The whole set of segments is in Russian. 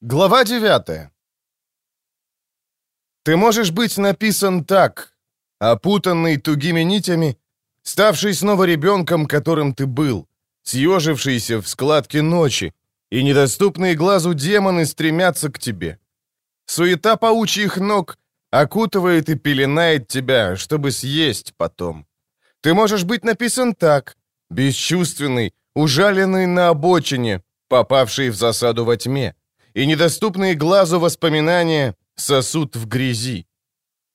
Глава 9 Ты можешь быть написан так, опутанный тугими нитями, ставший снова ребенком, которым ты был, съежившийся в складке ночи, и недоступные глазу демоны стремятся к тебе. Суета паучьих ног окутывает и пеленает тебя, чтобы съесть потом. Ты можешь быть написан так, бесчувственный, ужаленный на обочине, попавший в засаду во тьме и недоступные глазу воспоминания сосут в грязи.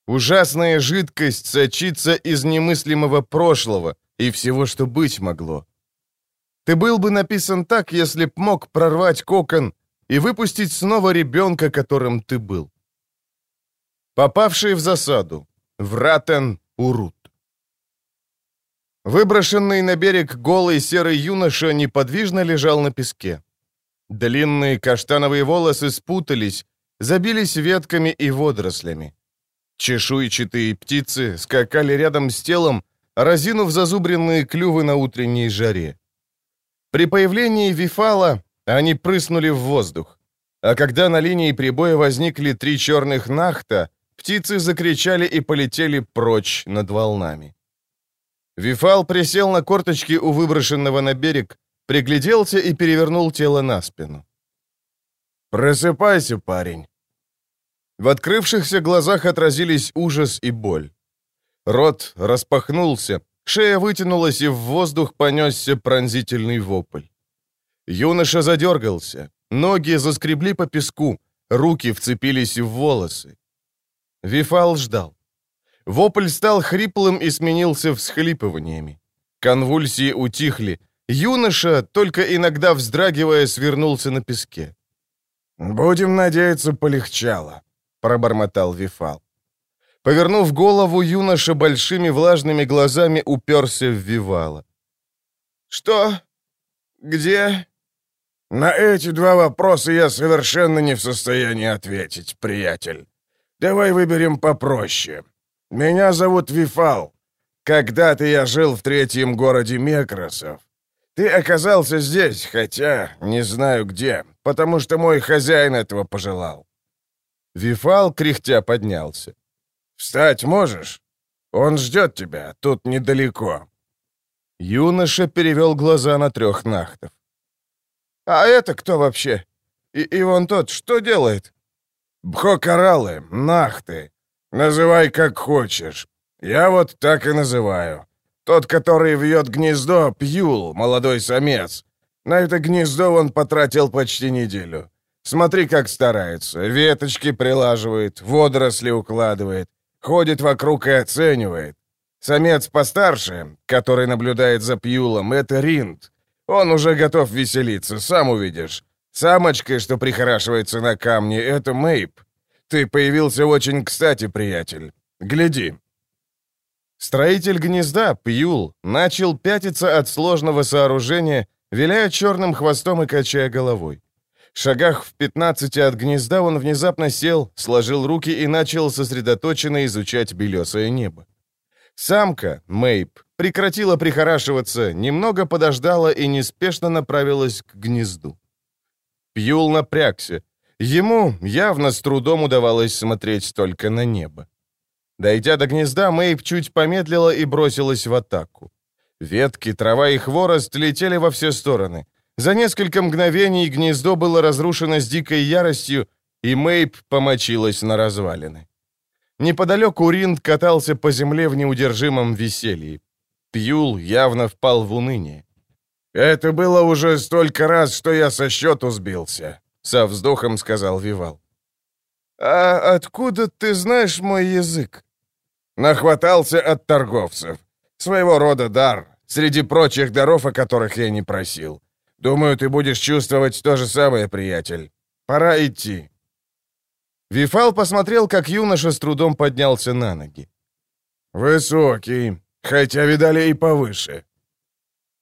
Ужасная жидкость сочится из немыслимого прошлого и всего, что быть могло. Ты был бы написан так, если б мог прорвать кокон и выпустить снова ребенка, которым ты был. Попавший в засаду. Вратен Урут. Выброшенный на берег голый серый юноша неподвижно лежал на песке. Длинные каштановые волосы спутались, забились ветками и водорослями. Чешуйчатые птицы скакали рядом с телом, разинув зазубренные клювы на утренней жаре. При появлении Вифала они прыснули в воздух. А когда на линии прибоя возникли три черных нахта, птицы закричали и полетели прочь над волнами. Вифал присел на корточки у выброшенного на берег, пригляделся и перевернул тело на спину. «Просыпайся, парень!» В открывшихся глазах отразились ужас и боль. Рот распахнулся, шея вытянулась, и в воздух понесся пронзительный вопль. Юноша задергался, ноги заскребли по песку, руки вцепились в волосы. Вифал ждал. Вопль стал хриплым и сменился всхлипываниями. Конвульсии утихли, Юноша, только иногда вздрагивая, свернулся на песке. «Будем надеяться, полегчало», — пробормотал Вифал. Повернув голову, юноша большими влажными глазами уперся в Вивала. «Что? Где?» «На эти два вопроса я совершенно не в состоянии ответить, приятель. Давай выберем попроще. Меня зовут Вифал. Когда-то я жил в третьем городе Мекросов. Ты оказался здесь, хотя не знаю где, потому что мой хозяин этого пожелал». Вифал кряхтя поднялся. «Встать можешь? Он ждет тебя, тут недалеко». Юноша перевел глаза на трех нахтов. «А это кто вообще? И, и вон тот, что делает?» «Бхокоралы, нахты. Называй как хочешь. Я вот так и называю. Тот, который вьет гнездо, Пьюл, молодой самец. На это гнездо он потратил почти неделю. Смотри, как старается. Веточки прилаживает, водоросли укладывает, ходит вокруг и оценивает. Самец постарше, который наблюдает за Пьюлом, это Ринд. Он уже готов веселиться, сам увидишь. Самочка, что прихорашивается на камне, это Мейп. Ты появился очень кстати, приятель. Гляди, Строитель гнезда, Пьюл, начал пятиться от сложного сооружения, виляя черным хвостом и качая головой. Шагах в 15 от гнезда он внезапно сел, сложил руки и начал сосредоточенно изучать белесое небо. Самка, Мейп, прекратила прихорашиваться, немного подождала и неспешно направилась к гнезду. Пьюл напрягся. Ему явно с трудом удавалось смотреть только на небо. Дойдя до гнезда, Мэйб чуть помедлила и бросилась в атаку. Ветки, трава и хворост летели во все стороны. За несколько мгновений гнездо было разрушено с дикой яростью, и Мэйб помочилась на развалины. Неподалеку Ринд катался по земле в неудержимом веселье. Пьюл явно впал в уныние. «Это было уже столько раз, что я со счету сбился», — со вздохом сказал Вивал. «А откуда ты знаешь мой язык?» «Нахватался от торговцев. Своего рода дар, среди прочих даров, о которых я не просил. Думаю, ты будешь чувствовать то же самое, приятель. Пора идти». Вифал посмотрел, как юноша с трудом поднялся на ноги. «Высокий, хотя видали и повыше».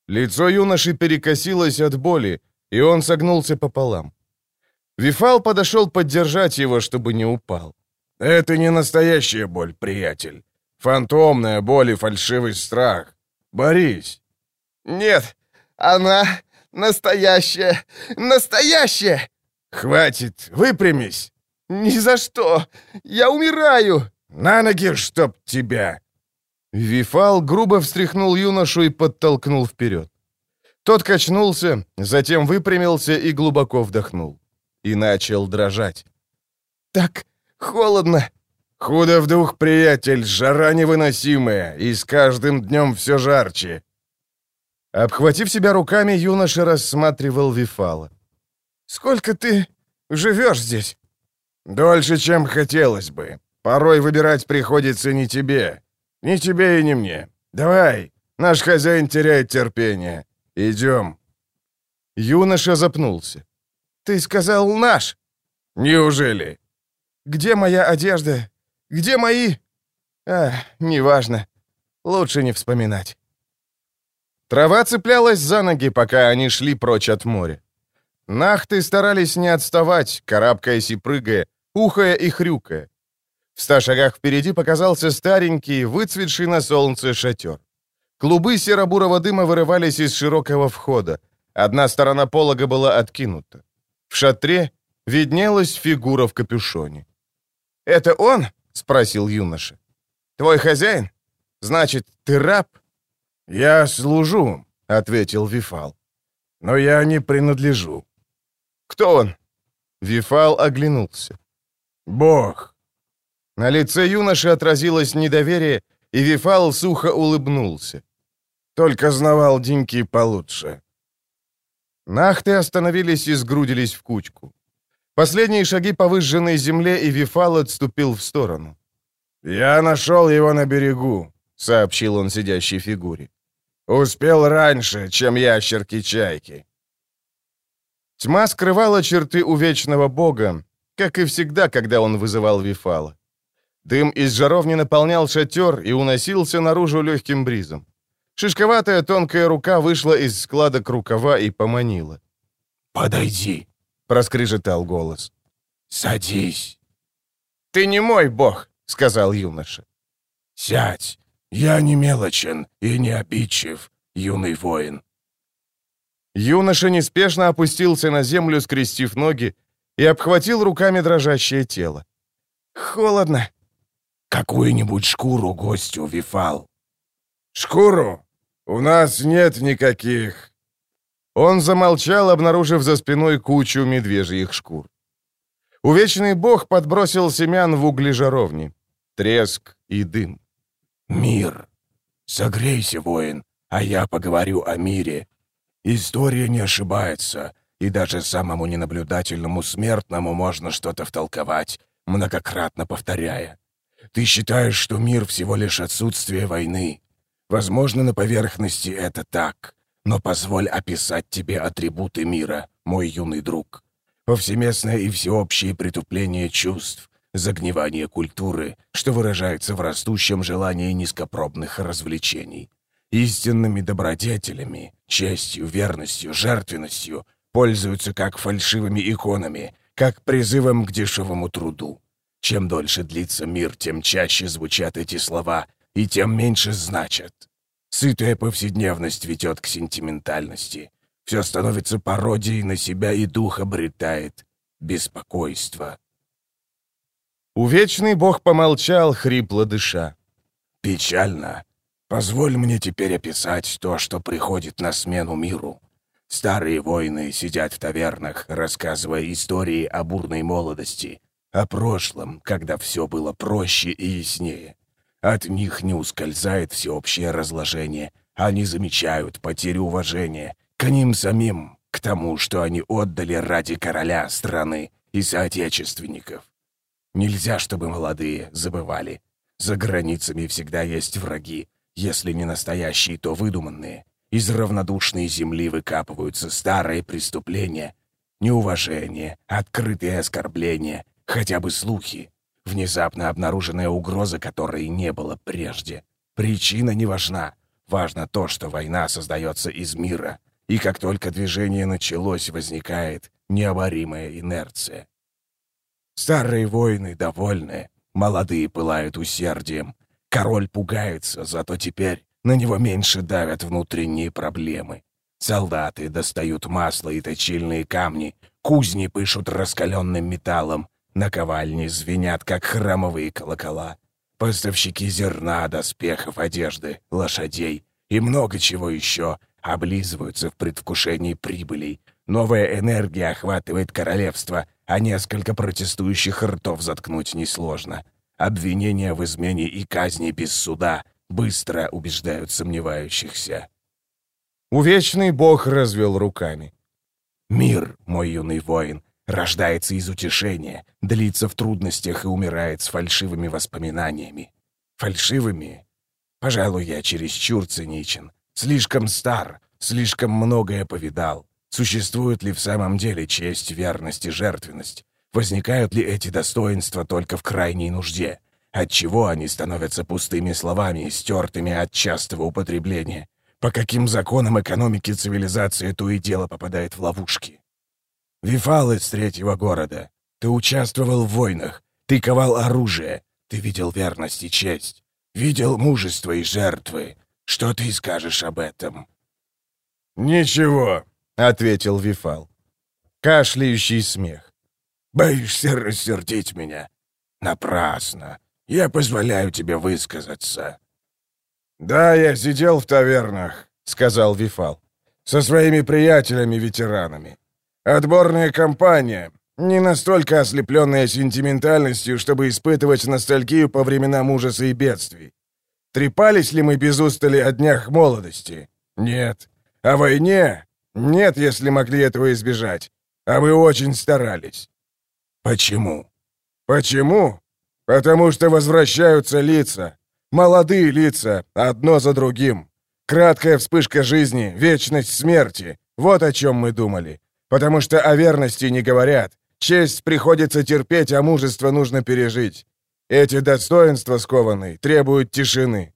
Лицо юноши перекосилось от боли, и он согнулся пополам. Вифал подошел поддержать его, чтобы не упал. «Это не настоящая боль, приятель. Фантомная боль и фальшивый страх. Борись!» «Нет, она настоящая, настоящая!» «Хватит, выпрямись!» «Ни за что! Я умираю!» «На ноги, чтоб тебя!» Вифал грубо встряхнул юношу и подтолкнул вперед. Тот качнулся, затем выпрямился и глубоко вдохнул. И начал дрожать. «Так холодно!» «Худо в двух, приятель, жара невыносимая, и с каждым днем все жарче!» Обхватив себя руками, юноша рассматривал Вифала. «Сколько ты живешь здесь?» «Дольше, чем хотелось бы. Порой выбирать приходится не тебе. Не тебе и не мне. Давай, наш хозяин теряет терпение. Идем». Юноша запнулся. «Ты сказал «наш». «Неужели?» «Где моя одежда? Где мои...» «А, неважно. Лучше не вспоминать». Трава цеплялась за ноги, пока они шли прочь от моря. Нахты старались не отставать, карабкаясь и прыгая, ухая и хрюкая. В ста шагах впереди показался старенький, выцветший на солнце шатер. Клубы серо-бурого дыма вырывались из широкого входа. Одна сторона полога была откинута. В шатре виднелась фигура в капюшоне. «Это он?» — спросил юноша. «Твой хозяин? Значит, ты раб?» «Я служу», — ответил Вифал. «Но я не принадлежу». «Кто он?» Вифал оглянулся. «Бог». На лице юноши отразилось недоверие, и Вифал сухо улыбнулся. «Только знавал деньки получше». Нахты остановились и сгрудились в кучку. Последние шаги по выжженной земле, и Вифал отступил в сторону. «Я нашел его на берегу», — сообщил он сидящей фигуре. «Успел раньше, чем ящерки-чайки». Тьма скрывала черты увечного бога, как и всегда, когда он вызывал Вифала. Дым из жаровни наполнял шатер и уносился наружу легким бризом. Шишковатая тонкая рука вышла из складок рукава и поманила. «Подойди», — проскрежетал голос. «Садись». «Ты не мой бог», — сказал юноша. «Сядь, я не мелочен и не обидчив, юный воин». Юноша неспешно опустился на землю, скрестив ноги, и обхватил руками дрожащее тело. «Холодно». «Какую-нибудь шкуру гостю, Вифал». «Шкуру? У нас нет никаких». Он замолчал, обнаружив за спиной кучу медвежьих шкур. Увечный бог подбросил семян в угли жаровни. Треск и дым. «Мир. Согрейся, воин, а я поговорю о мире. История не ошибается, и даже самому ненаблюдательному смертному можно что-то втолковать, многократно повторяя. Ты считаешь, что мир всего лишь отсутствие войны. Возможно, на поверхности это так, но позволь описать тебе атрибуты мира, мой юный друг. Повсеместное и всеобщее притупление чувств, загнивание культуры, что выражается в растущем желании низкопробных развлечений. Истинными добродетелями, честью, верностью, жертвенностью пользуются как фальшивыми иконами, как призывом к дешевому труду. Чем дольше длится мир, тем чаще звучат эти слова, и тем меньше значат. Сытая повседневность ведет к сентиментальности. Все становится пародией на себя, и дух обретает беспокойство. Увечный бог помолчал, хрипло дыша. «Печально. Позволь мне теперь описать то, что приходит на смену миру. Старые воины сидят в тавернах, рассказывая истории о бурной молодости, о прошлом, когда все было проще и яснее. От них не ускользает всеобщее разложение. Они замечают потерю уважения к ним самим, к тому, что они отдали ради короля страны и соотечественников. Нельзя, чтобы молодые забывали. За границами всегда есть враги, если не настоящие, то выдуманные. Из равнодушной земли выкапываются старые преступления, неуважение, открытые оскорбления, хотя бы слухи, внезапно обнаруженная угроза, которой не было прежде. Причина не важна. Важно то, что война создается из мира, и как только движение началось, возникает необоримая инерция. Старые воины довольны, молодые пылают усердием. Король пугается, зато теперь на него меньше давят внутренние проблемы. Солдаты достают масло и точильные камни, Кузни пышут раскаленным металлом, наковальни звенят, как храмовые колокола. Поставщики зерна, доспехов, одежды, лошадей и много чего еще облизываются в предвкушении прибылей. Новая энергия охватывает королевство, а несколько протестующих ртов заткнуть несложно. Обвинения в измене и казни без суда быстро убеждают сомневающихся. Увечный бог развел руками. «Мир, мой юный воин, рождается из утешения, длится в трудностях и умирает с фальшивыми воспоминаниями. Фальшивыми? Пожалуй, я чересчур циничен, слишком стар, слишком многое повидал. Существует ли в самом деле честь, верность и жертвенность? Возникают ли эти достоинства только в крайней нужде? Отчего они становятся пустыми словами, стертыми от частого употребления? По каким законам экономики цивилизации то и дело попадает в ловушки? Вифал из третьего города. Ты участвовал в войнах, ты ковал оружие, ты видел верность и честь, видел мужество и жертвы. Что ты скажешь об этом?» «Ничего», — ответил Вифал. Кашляющий смех. «Боишься рассердить меня? Напрасно. Я позволяю тебе высказаться». «Да, я сидел в тавернах», — сказал Вифал, — «со своими приятелями-ветеранами. Отборная компания, не настолько ослепленная сентиментальностью, чтобы испытывать ностальгию по временам ужаса и бедствий. Трепались ли мы без устали о днях молодости? Нет. О войне? Нет, если могли этого избежать. А мы очень старались. Почему? Почему? Потому что возвращаются лица. Молодые лица, одно за другим. Краткая вспышка жизни, вечность смерти. Вот о чем мы думали. Потому что о верности не говорят. Честь приходится терпеть, а мужество нужно пережить. Эти достоинства скованные требуют тишины».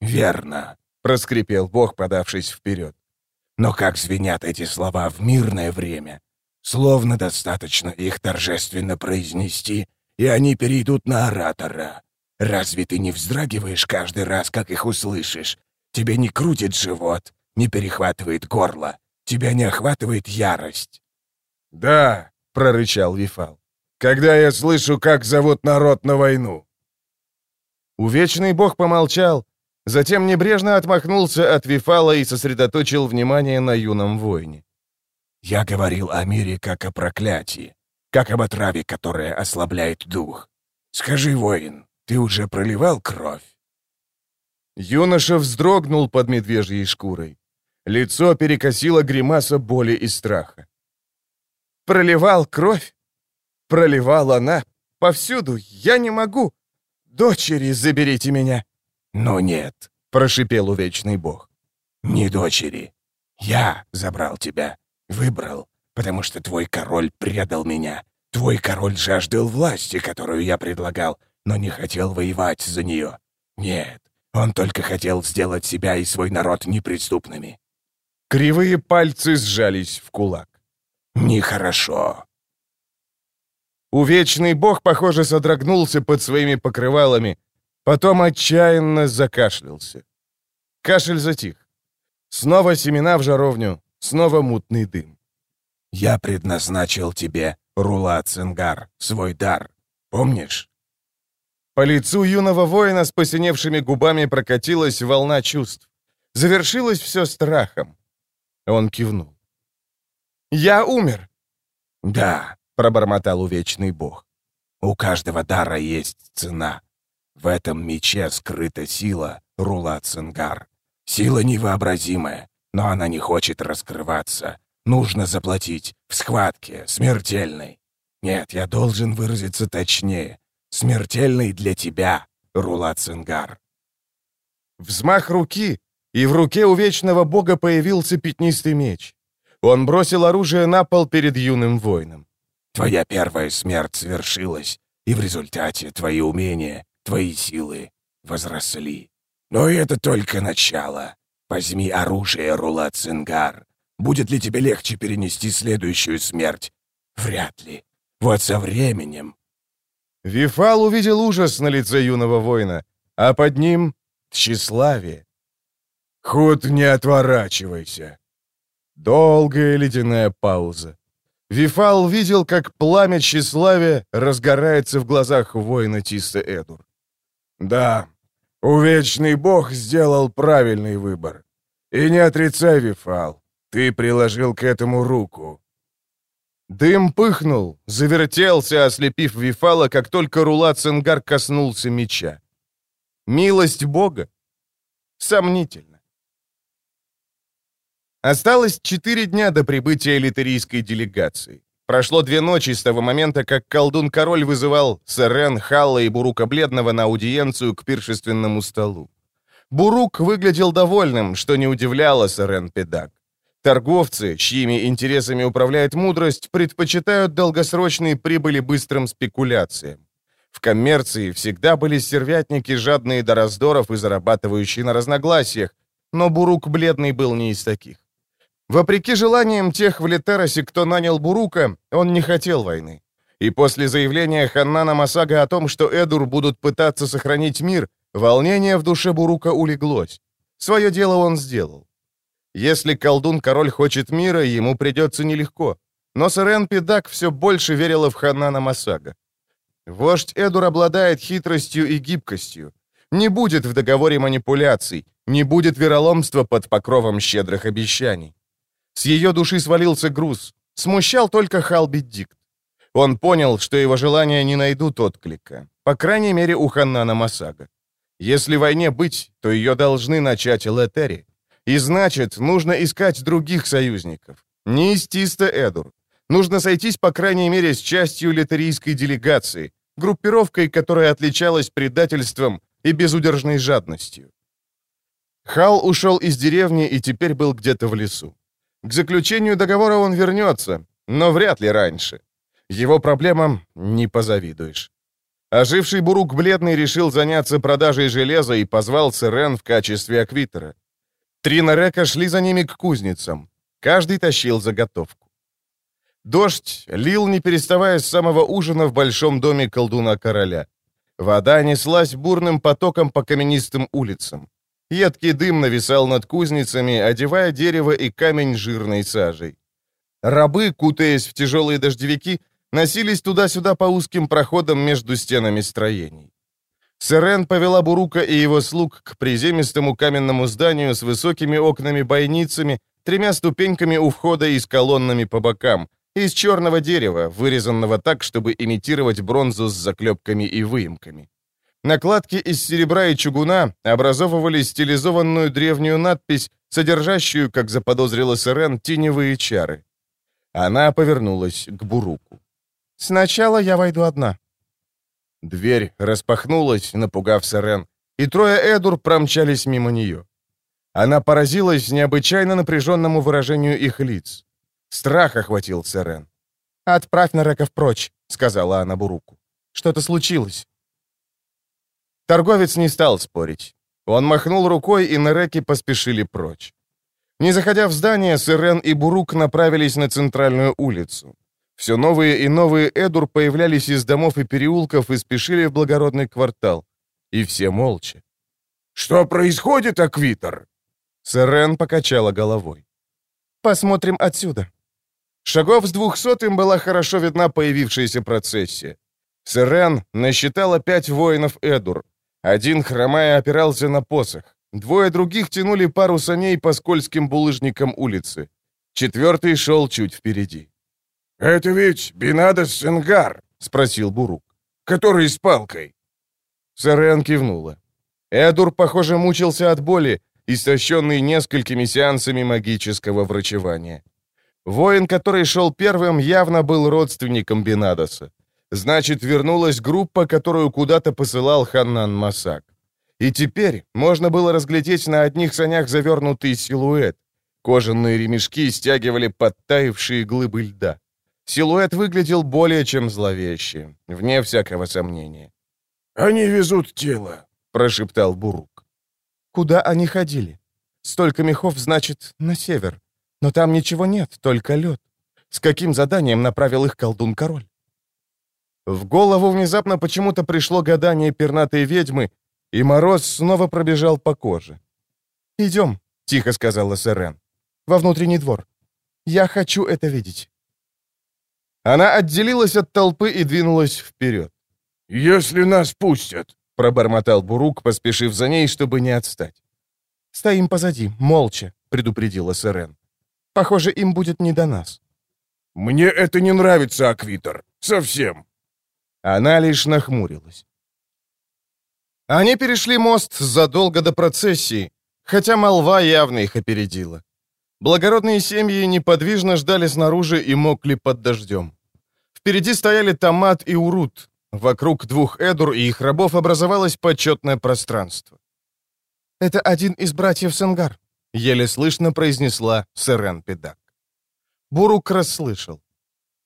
«Верно», — проскрипел Бог, подавшись вперед. «Но как звенят эти слова в мирное время? Словно достаточно их торжественно произнести, и они перейдут на оратора. Разве ты не вздрагиваешь каждый раз, как их услышишь? Тебе не крутит живот, не перехватывает горло, Тебя не охватывает ярость?» «Да», — прорычал Вифал, — «когда я слышу, как зовут народ на войну». Увечный бог помолчал, затем небрежно отмахнулся от Вифала и сосредоточил внимание на юном воине. «Я говорил о мире как о проклятии, как об отраве, которая ослабляет дух. Скажи, воин, ты уже проливал кровь?» Юноша вздрогнул под медвежьей шкурой. Лицо перекосило гримаса боли и страха. «Проливал кровь? Проливала она? Повсюду? Я не могу! Дочери, заберите меня!» «Но нет», — прошипел увечный бог. «Не дочери. Я забрал тебя, выбрал, потому что твой король предал меня. Твой король жаждал власти, которую я предлагал, но не хотел воевать за нее. Нет, он только хотел сделать себя и свой народ неприступными. Кривые пальцы сжались в кулак. «Нехорошо». Увечный бог, похоже, содрогнулся под своими покрывалами, потом отчаянно закашлялся. Кашель затих. Снова семена в жаровню, снова мутный дым. «Я предназначил тебе, Рула Цингар, свой дар. Помнишь?» По лицу юного воина с посиневшими губами прокатилась волна чувств. Завершилось все страхом. Он кивнул. «Я умер!» «Да», — пробормотал увечный бог. «У каждого дара есть цена. В этом мече скрыта сила, Рула Цингар. Сила невообразимая, но она не хочет раскрываться. Нужно заплатить. В схватке, смертельной. Нет, я должен выразиться точнее. Смертельной для тебя, Рула Цингар». Взмах руки, и в руке у вечного бога появился пятнистый меч. Он бросил оружие на пол перед юным воином. «Твоя первая смерть свершилась, и в результате твои умения, твои силы возросли. Но это только начало. Возьми оружие, Рула Цингар. Будет ли тебе легче перенести следующую смерть? Вряд ли. Вот со временем...» Вифал увидел ужас на лице юного воина, а под ним — тщеславие. «Худ, не отворачивайся!» Долгая ледяная пауза. Вифал видел, как пламя тщеславия разгорается в глазах воина Тисса Эдур. «Да, увечный бог сделал правильный выбор. И не отрицай, Вифал, ты приложил к этому руку». Дым пыхнул, завертелся, ослепив Вифала, как только Рула Ценгар коснулся меча. Милость бога? Сомнительно. Осталось четыре дня до прибытия литерийской делегации. Прошло две ночи с того момента, как колдун-король вызывал Сэрен, Халла и Бурука Бледного на аудиенцию к пиршественному столу. Бурук выглядел довольным, что не удивляло Сэрен Педак. Торговцы, чьими интересами управляет мудрость, предпочитают долгосрочные прибыли быстрым спекуляциям. В коммерции всегда были сервятники, жадные до раздоров и зарабатывающие на разногласиях, но Бурук Бледный был не из таких. Вопреки желаниям тех в Летеросе, кто нанял Бурука, он не хотел войны. И после заявления Ханнана Масага о том, что Эдур будут пытаться сохранить мир, волнение в душе Бурука улеглось. Свое дело он сделал. Если колдун-король хочет мира, ему придется нелегко. Но Сарен Педак все больше верила в Ханнана Масага. Вождь Эдур обладает хитростью и гибкостью. Не будет в договоре манипуляций, не будет вероломства под покровом щедрых обещаний. С ее души свалился груз. Смущал только Халби Дикт. Он понял, что его желания не найдут отклика. По крайней мере, у Ханнана Масага. Если войне быть, то ее должны начать Летери. И значит, нужно искать других союзников. Не из Тиста Эдур. Нужно сойтись, по крайней мере, с частью литерийской делегации, группировкой, которая отличалась предательством и безудержной жадностью. Хал ушел из деревни и теперь был где-то в лесу. К заключению договора он вернется, но вряд ли раньше. Его проблемам не позавидуешь. Оживший Бурук Бледный решил заняться продажей железа и позвал Сирен в качестве аквитера. Три нарека шли за ними к кузницам. Каждый тащил заготовку. Дождь лил, не переставая с самого ужина в большом доме колдуна-короля. Вода неслась бурным потоком по каменистым улицам. Едкий дым нависал над кузницами, одевая дерево и камень жирной сажей. Рабы, кутаясь в тяжелые дождевики, носились туда-сюда по узким проходам между стенами строений. Сырен повела Бурука и его слуг к приземистому каменному зданию с высокими окнами-бойницами, тремя ступеньками у входа и с колоннами по бокам, из черного дерева, вырезанного так, чтобы имитировать бронзу с заклепками и выемками. Накладки из серебра и чугуна образовывали стилизованную древнюю надпись, содержащую, как заподозрила Сирен, теневые чары. Она повернулась к Буруку. «Сначала я войду одна». Дверь распахнулась, напугав Сирен, и трое Эдур промчались мимо нее. Она поразилась необычайно напряженному выражению их лиц. Страх охватил Сирен. «Отправь Нареков прочь», — сказала она Буруку. «Что-то случилось». Торговец не стал спорить. Он махнул рукой, и Нереки поспешили прочь. Не заходя в здание, Сырен и Бурук направились на центральную улицу. Все новые и новые Эдур появлялись из домов и переулков и спешили в благородный квартал. И все молча. «Что происходит, Аквитер?» Сырен покачала головой. «Посмотрим отсюда». Шагов с двухсотым была хорошо видна появившаяся процессия. Сырен насчитала пять воинов Эдур, один, хромая, опирался на посох. Двое других тянули пару саней по скользким булыжникам улицы. Четвертый шел чуть впереди. «Это ведь Бинадос Сенгар?» — спросил Бурук. «Который с палкой?» Сарен кивнула. Эдур, похоже, мучился от боли, истощенный несколькими сеансами магического врачевания. Воин, который шел первым, явно был родственником Бинадоса. Значит, вернулась группа, которую куда-то посылал Ханнан Масак. И теперь можно было разглядеть на одних санях завернутый силуэт. Кожаные ремешки стягивали подтаившие глыбы льда. Силуэт выглядел более чем зловеще, вне всякого сомнения. «Они везут тело», — прошептал Бурук. «Куда они ходили? Столько мехов, значит, на север. Но там ничего нет, только лед. С каким заданием направил их колдун-король?» В голову внезапно почему-то пришло гадание пернатой ведьмы, и мороз снова пробежал по коже. «Идем», — тихо сказала Сэрен, — «во внутренний двор. Я хочу это видеть». Она отделилась от толпы и двинулась вперед. «Если нас пустят», — пробормотал Бурук, поспешив за ней, чтобы не отстать. «Стоим позади, молча», — предупредила Сирен. «Похоже, им будет не до нас». «Мне это не нравится, Аквитер. Совсем». Она лишь нахмурилась. Они перешли мост задолго до процессии, хотя молва явно их опередила. Благородные семьи неподвижно ждали снаружи и мокли под дождем. Впереди стояли Томат и Урут. Вокруг двух Эдур и их рабов образовалось почетное пространство. «Это один из братьев Сенгар», — еле слышно произнесла Сырен Педак. Бурук расслышал.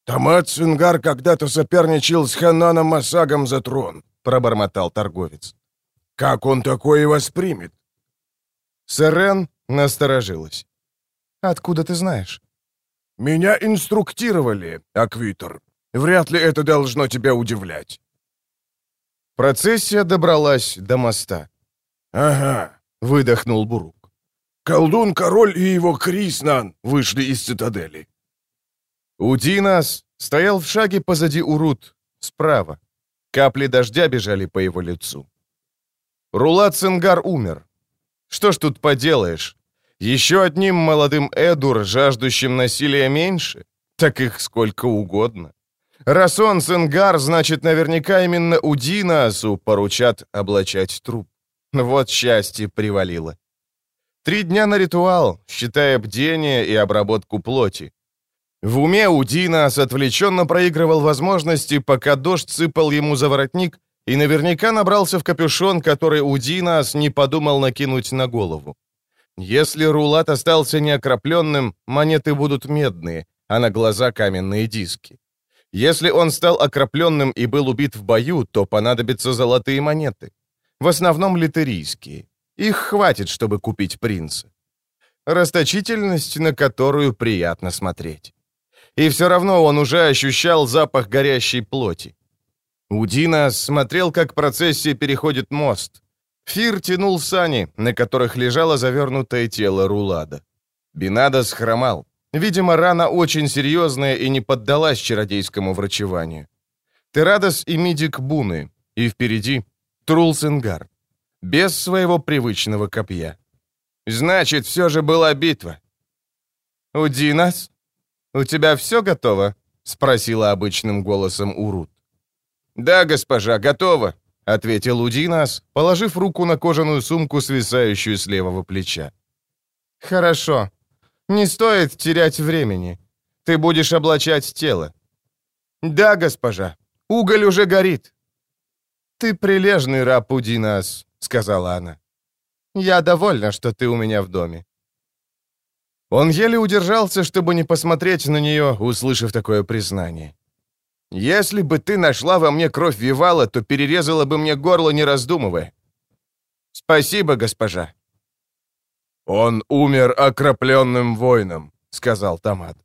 «Томат Сенгар когда-то соперничал с Хананом Масагом за трон», — пробормотал торговец. «Как он такое воспримет?» Сырен насторожилась. «Откуда ты знаешь?» «Меня инструктировали, Аквитер. Вряд ли это должно тебя удивлять». Процессия добралась до моста. «Ага», — выдохнул Бурук. «Колдун-король и его Криснан вышли из цитадели». Удинас стоял в шаге позади Урут, справа. Капли дождя бежали по его лицу. Рулат Сенгар умер. Что ж тут поделаешь? Еще одним молодым Эдур, жаждущим насилия меньше? Так их сколько угодно. Раз он Сенгар, значит, наверняка именно Удинасу поручат облачать труп. Вот счастье привалило. Три дня на ритуал, считая бдение и обработку плоти. В уме Удинас отвлеченно проигрывал возможности, пока дождь сыпал ему за воротник, и наверняка набрался в капюшон, который Удинас не подумал накинуть на голову. Если рулат остался неокропленным, монеты будут медные, а на глаза каменные диски. Если он стал окропленным и был убит в бою, то понадобятся золотые монеты. В основном литерийские. Их хватит, чтобы купить принца. Расточительность, на которую приятно смотреть. И все равно он уже ощущал запах горящей плоти. Удина смотрел, как процессия переходит мост. Фир тянул сани, на которых лежало завернутое тело Рулада. Бинада схромал. Видимо, рана очень серьезная и не поддалась чародейскому врачеванию. Терадос и Мидик Буны, и впереди Трулсенгар, без своего привычного копья. Значит, все же была битва. «Удинас, у тебя все готово?» — спросила обычным голосом Урут. «Да, госпожа, готово», — ответил Удинас, положив руку на кожаную сумку, свисающую с левого плеча. «Хорошо. Не стоит терять времени. Ты будешь облачать тело». «Да, госпожа. Уголь уже горит». «Ты прилежный раб, Удинас», — сказала она. «Я довольна, что ты у меня в доме». Он еле удержался, чтобы не посмотреть на нее, услышав такое признание. Если бы ты нашла во мне кровь Вивала, то перерезала бы мне горло, не раздумывая. Спасибо, госпожа. Он умер окропленным воином, сказал Томат.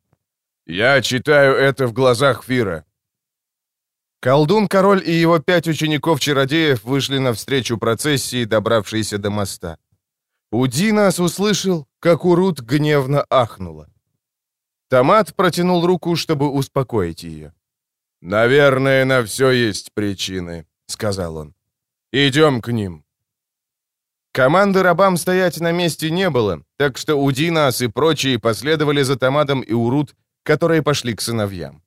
Я читаю это в глазах Фира. Колдун-король и его пять учеников-чародеев вышли навстречу процессии, добравшейся до моста. Удинас услышал, как Урут гневно ахнула. Томат протянул руку, чтобы успокоить ее. «Наверное, на все есть причины», — сказал он. «Идем к ним». Команды рабам стоять на месте не было, так что Удинас и прочие последовали за Томатом и Урут, которые пошли к сыновьям.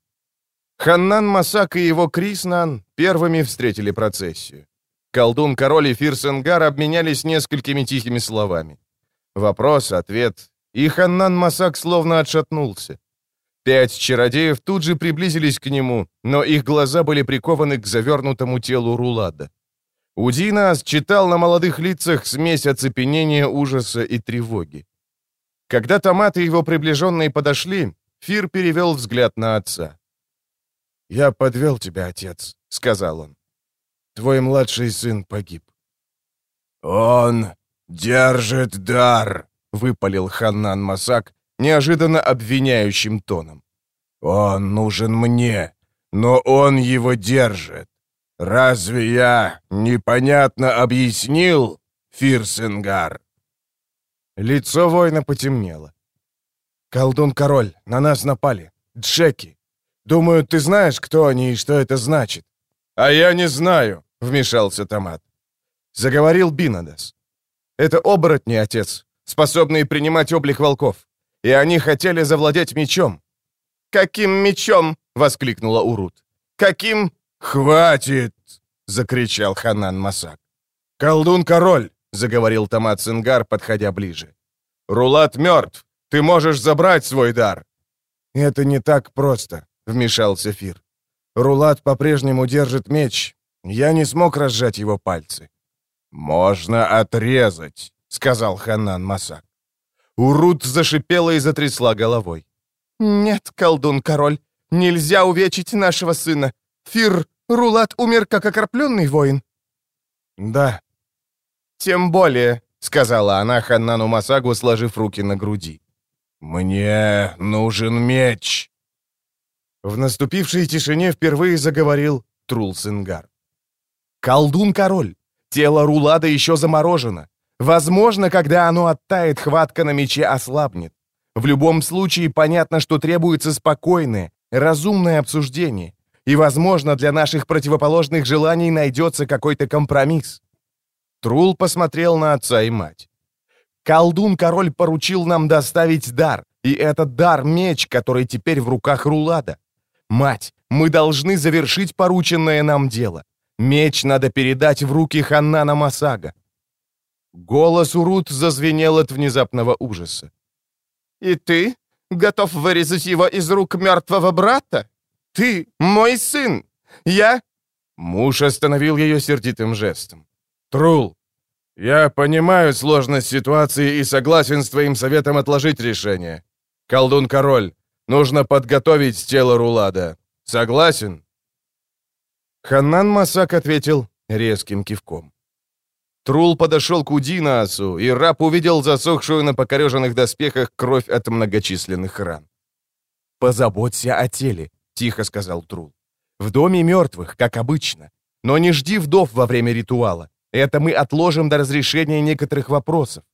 Ханнан Масак и его Криснан первыми встретили процессию. Колдун-король и Фирсенгар обменялись несколькими тихими словами. Вопрос, ответ, и Ханнан Масак словно отшатнулся. Пять чародеев тут же приблизились к нему, но их глаза были прикованы к завернутому телу Рулада. Удинас читал на молодых лицах смесь оцепенения, ужаса и тревоги. Когда Томат и его приближенные подошли, Фир перевел взгляд на отца. «Я подвел тебя, отец», — сказал он. «Твой младший сын погиб». «Он держит дар», — выпалил Ханнан Масак, неожиданно обвиняющим тоном. «Он нужен мне, но он его держит. Разве я непонятно объяснил, Фирсенгар?» Лицо воина потемнело. «Колдун-король, на нас напали. Джеки. Думаю, ты знаешь, кто они и что это значит». «А я не знаю», — вмешался Томат. Заговорил Бинадас. «Это оборотни, отец, способные принимать облик волков. И они хотели завладеть мечом». «Каким мечом?» — воскликнула Урут. «Каким?» «Хватит!» — закричал Ханан Масак. «Колдун-король!» — заговорил Томат Сингар, подходя ближе. «Рулат мертв! Ты можешь забрать свой дар!» «Это не так просто», — вмешался Фир. «Рулат по-прежнему держит меч. Я не смог разжать его пальцы». «Можно отрезать», — сказал Ханан Масак. Урут зашипела и затрясла головой. «Нет, колдун-король, нельзя увечить нашего сына. Фир, Рулат умер как окропленный воин». «Да». «Тем более», — сказала она Ханнану Масагу, сложив руки на груди. «Мне нужен меч!» В наступившей тишине впервые заговорил Трулсингар. «Колдун-король! Тело Рулада еще заморожено. Возможно, когда оно оттает, хватка на мече ослабнет. В любом случае, понятно, что требуется спокойное, разумное обсуждение. И, возможно, для наших противоположных желаний найдется какой-то компромисс. Трул посмотрел на отца и мать. Колдун-король поручил нам доставить дар, и этот дар — меч, который теперь в руках Рулада. Мать, мы должны завершить порученное нам дело. Меч надо передать в руки Ханнана Масага. Голос Урут зазвенел от внезапного ужаса. «И ты готов вырезать его из рук мертвого брата? Ты мой сын! Я...» Муж остановил ее сердитым жестом. «Трул, я понимаю сложность ситуации и согласен с твоим советом отложить решение. Колдун-король, нужно подготовить тело Рулада. Согласен?» Ханнан Масак ответил резким кивком. Трул подошел к Удинаасу, и раб увидел засохшую на покореженных доспехах кровь от многочисленных ран. «Позаботься о теле», — тихо сказал Трул. «В доме мертвых, как обычно. Но не жди вдов во время ритуала. Это мы отложим до разрешения некоторых вопросов».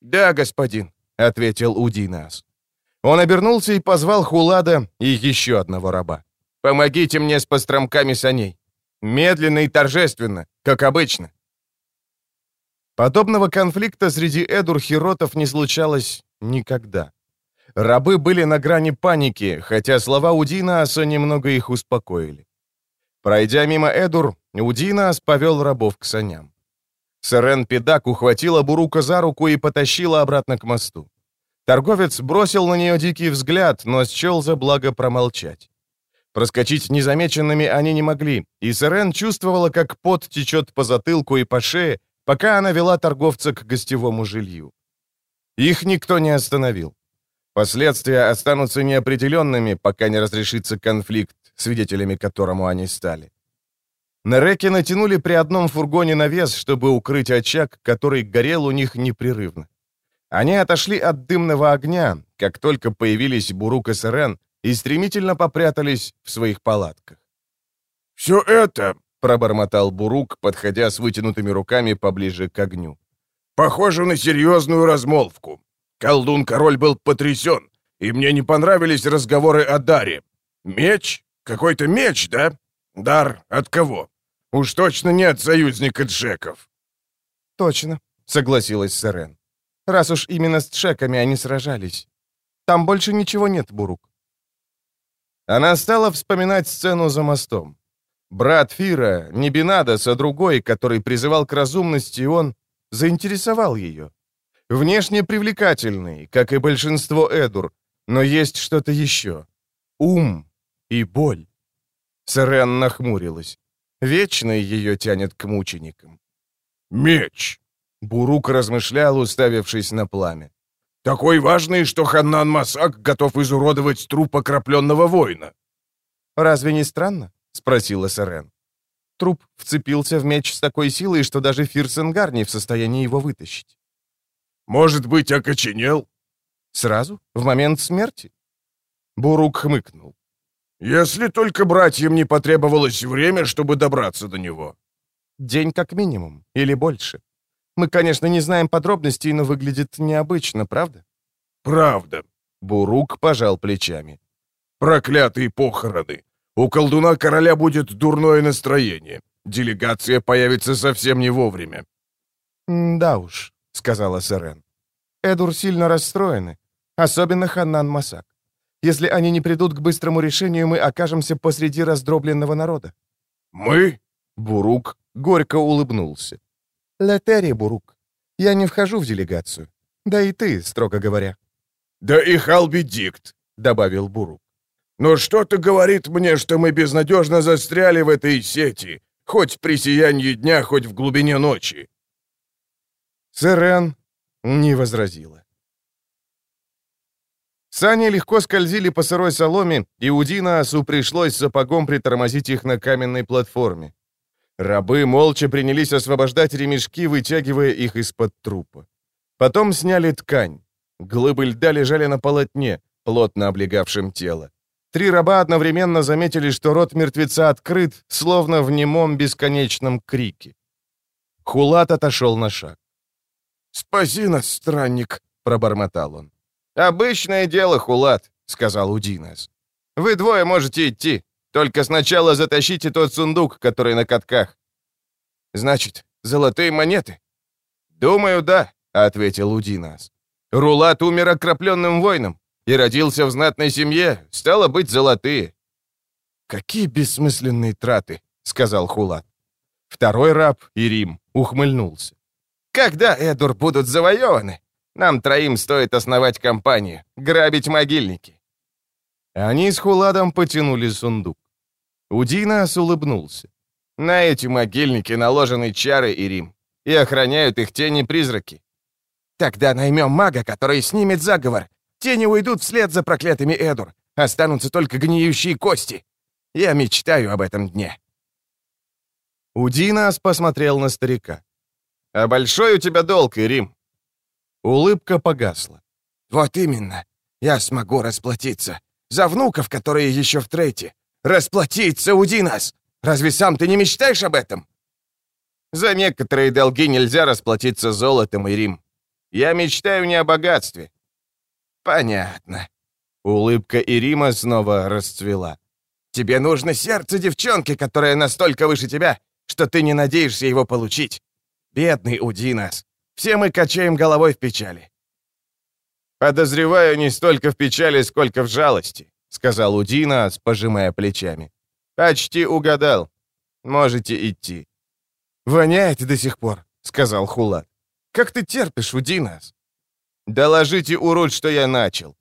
«Да, господин», — ответил Удинас. Он обернулся и позвал Хулада и еще одного раба. «Помогите мне с постромками саней. Медленно и торжественно, как обычно». Подобного конфликта среди эдур-хиротов не случалось никогда. Рабы были на грани паники, хотя слова Удинаса немного их успокоили. Пройдя мимо Эдур, Удинас повел рабов к саням. Сарен Педак ухватила Бурука за руку и потащила обратно к мосту. Торговец бросил на нее дикий взгляд, но счел за благо промолчать. Проскочить незамеченными они не могли, и Сарен чувствовала, как пот течет по затылку и по шее, пока она вела торговца к гостевому жилью. Их никто не остановил. Последствия останутся неопределенными, пока не разрешится конфликт, свидетелями которому они стали. На реке натянули при одном фургоне навес, чтобы укрыть очаг, который горел у них непрерывно. Они отошли от дымного огня, как только появились Бурук и Сырен, и стремительно попрятались в своих палатках. «Все это — пробормотал Бурук, подходя с вытянутыми руками поближе к огню. «Похоже на серьезную размолвку. Колдун-король был потрясен, и мне не понравились разговоры о даре. Меч? Какой-то меч, да? Дар от кого? Уж точно не от союзника Джеков». «Точно», — согласилась Сарен. «Раз уж именно с Джеками они сражались. Там больше ничего нет, Бурук». Она стала вспоминать сцену за мостом. Брат Фира, не Бенадос, а другой, который призывал к разумности, он заинтересовал ее. Внешне привлекательный, как и большинство Эдур, но есть что-то еще. Ум и боль. Сарен нахмурилась. Вечно ее тянет к мученикам. «Меч!» — Бурук размышлял, уставившись на пламя. «Такой важный, что Ханнан Масак готов изуродовать труп окропленного воина». «Разве не странно?» — спросила Сарен. Труп вцепился в меч с такой силой, что даже Фирсенгар не в состоянии его вытащить. «Может быть, окоченел?» «Сразу? В момент смерти?» Бурук хмыкнул. «Если только братьям не потребовалось время, чтобы добраться до него». «День как минимум, или больше. Мы, конечно, не знаем подробностей, но выглядит необычно, правда?» «Правда». Бурук пожал плечами. Проклятые похороны! У колдуна короля будет дурное настроение. Делегация появится совсем не вовремя». «Да уж», — сказала Сэрен. «Эдур сильно расстроены, особенно Ханнан Масак. Если они не придут к быстрому решению, мы окажемся посреди раздробленного народа». «Мы?» — Бурук горько улыбнулся. «Летери, Бурук. Я не вхожу в делегацию. Да и ты, строго говоря». «Да и Халби Дикт», — добавил Бурук. «Но что-то говорит мне, что мы безнадежно застряли в этой сети, хоть при сиянии дня, хоть в глубине ночи». Сэрен не возразила. Сани легко скользили по сырой соломе, и Удинасу пришлось сапогом притормозить их на каменной платформе. Рабы молча принялись освобождать ремешки, вытягивая их из-под трупа. Потом сняли ткань. Глыбы льда лежали на полотне, плотно облегавшем тело. Три раба одновременно заметили, что рот мертвеца открыт, словно в немом бесконечном крике. Хулат отошел на шаг. «Спаси нас, странник!» — пробормотал он. «Обычное дело, Хулат», — сказал Удинес. «Вы двое можете идти. Только сначала затащите тот сундук, который на катках». «Значит, золотые монеты?» «Думаю, да», — ответил Удинас. «Рулат умер окропленным воином и родился в знатной семье, стало быть, золотые». «Какие бессмысленные траты», — сказал Хулат. Второй раб, Ирим, ухмыльнулся. «Когда, Эдур, будут завоеваны? Нам троим стоит основать компанию, грабить могильники». Они с Хуладом потянули сундук. Удинас улыбнулся. На эти могильники наложены чары и Рим, и охраняют их тени-призраки. Тогда наймем мага, который снимет заговор. Тени уйдут вслед за проклятыми Эдур. Останутся только гниющие кости. Я мечтаю об этом дне. Удинас посмотрел на старика. «А большой у тебя долг, Ирим?» Улыбка погасла. «Вот именно. Я смогу расплатиться. За внуков, которые еще в трете. Расплатиться, Удинас! Разве сам ты не мечтаешь об этом?» «За некоторые долги нельзя расплатиться золотом, Ирим. Я мечтаю не о богатстве». «Понятно». Улыбка Ирима снова расцвела. «Тебе нужно сердце девчонки, которая настолько выше тебя, что ты не надеешься его получить. Бедный Удинас. Все мы качаем головой в печали». «Подозреваю, не столько в печали, сколько в жалости», — сказал Удинас, пожимая плечами. «Почти угадал. Можете идти». «Воняет до сих пор», — сказал Хулат. «Как ты терпишь, Удинас?» «Доложите Урут, что я начал».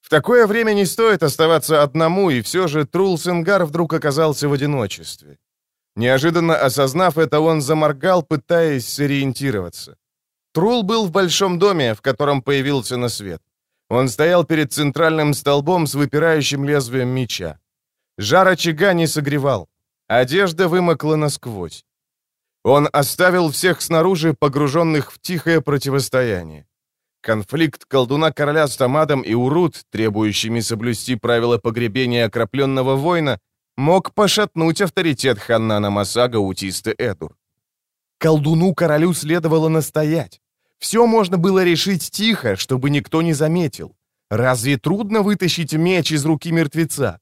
В такое время не стоит оставаться одному, и все же Трулсенгар вдруг оказался в одиночестве. Неожиданно осознав это, он заморгал, пытаясь сориентироваться. Трул был в большом доме, в котором появился на свет. Он стоял перед центральным столбом с выпирающим лезвием меча. Жар очага не согревал. Одежда вымокла насквозь. Он оставил всех снаружи, погруженных в тихое противостояние. Конфликт колдуна короля с Тамадом и Урут, требующими соблюсти правила погребения окропленного воина, мог пошатнуть авторитет Ханнана Масага Утиста Эдур. Колдуну-королю следовало настоять. Все можно было решить тихо, чтобы никто не заметил. Разве трудно вытащить меч из руки мертвеца?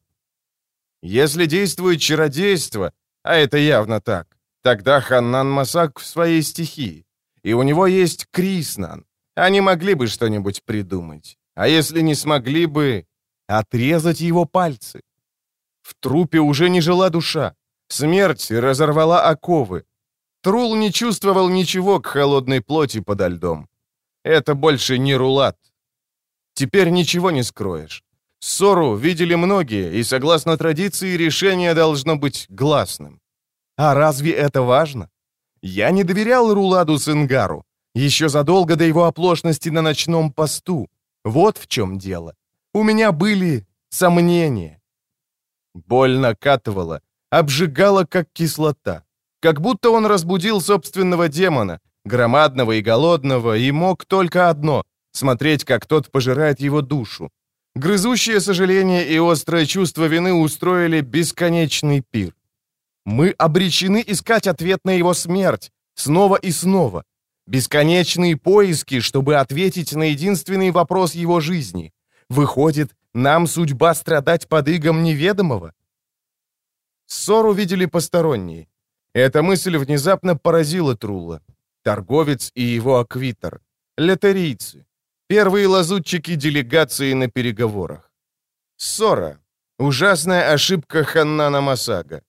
Если действует чародейство, а это явно так, тогда Ханнан Масак в своей стихии. И у него есть Криснан. Они могли бы что-нибудь придумать. А если не смогли бы, отрезать его пальцы. В трупе уже не жила душа. Смерть разорвала оковы. Трул не чувствовал ничего к холодной плоти подо льдом. Это больше не рулат. Теперь ничего не скроешь. Ссору видели многие, и, согласно традиции, решение должно быть гласным. А разве это важно? Я не доверял Руладу Сингару, еще задолго до его оплошности на ночном посту. Вот в чем дело. У меня были сомнения. Боль накатывала, обжигала, как кислота. Как будто он разбудил собственного демона, громадного и голодного, и мог только одно — смотреть, как тот пожирает его душу. Грызущее сожаление и острое чувство вины устроили бесконечный пир. Мы обречены искать ответ на его смерть, снова и снова. Бесконечные поиски, чтобы ответить на единственный вопрос его жизни. Выходит, Нам судьба страдать под игом неведомого. Ссору видели посторонние. Эта мысль внезапно поразила Трула. Торговец и его аквитер. Летерийцы. Первые лазутчики делегации на переговорах. Ссора. Ужасная ошибка Ханнана Масага.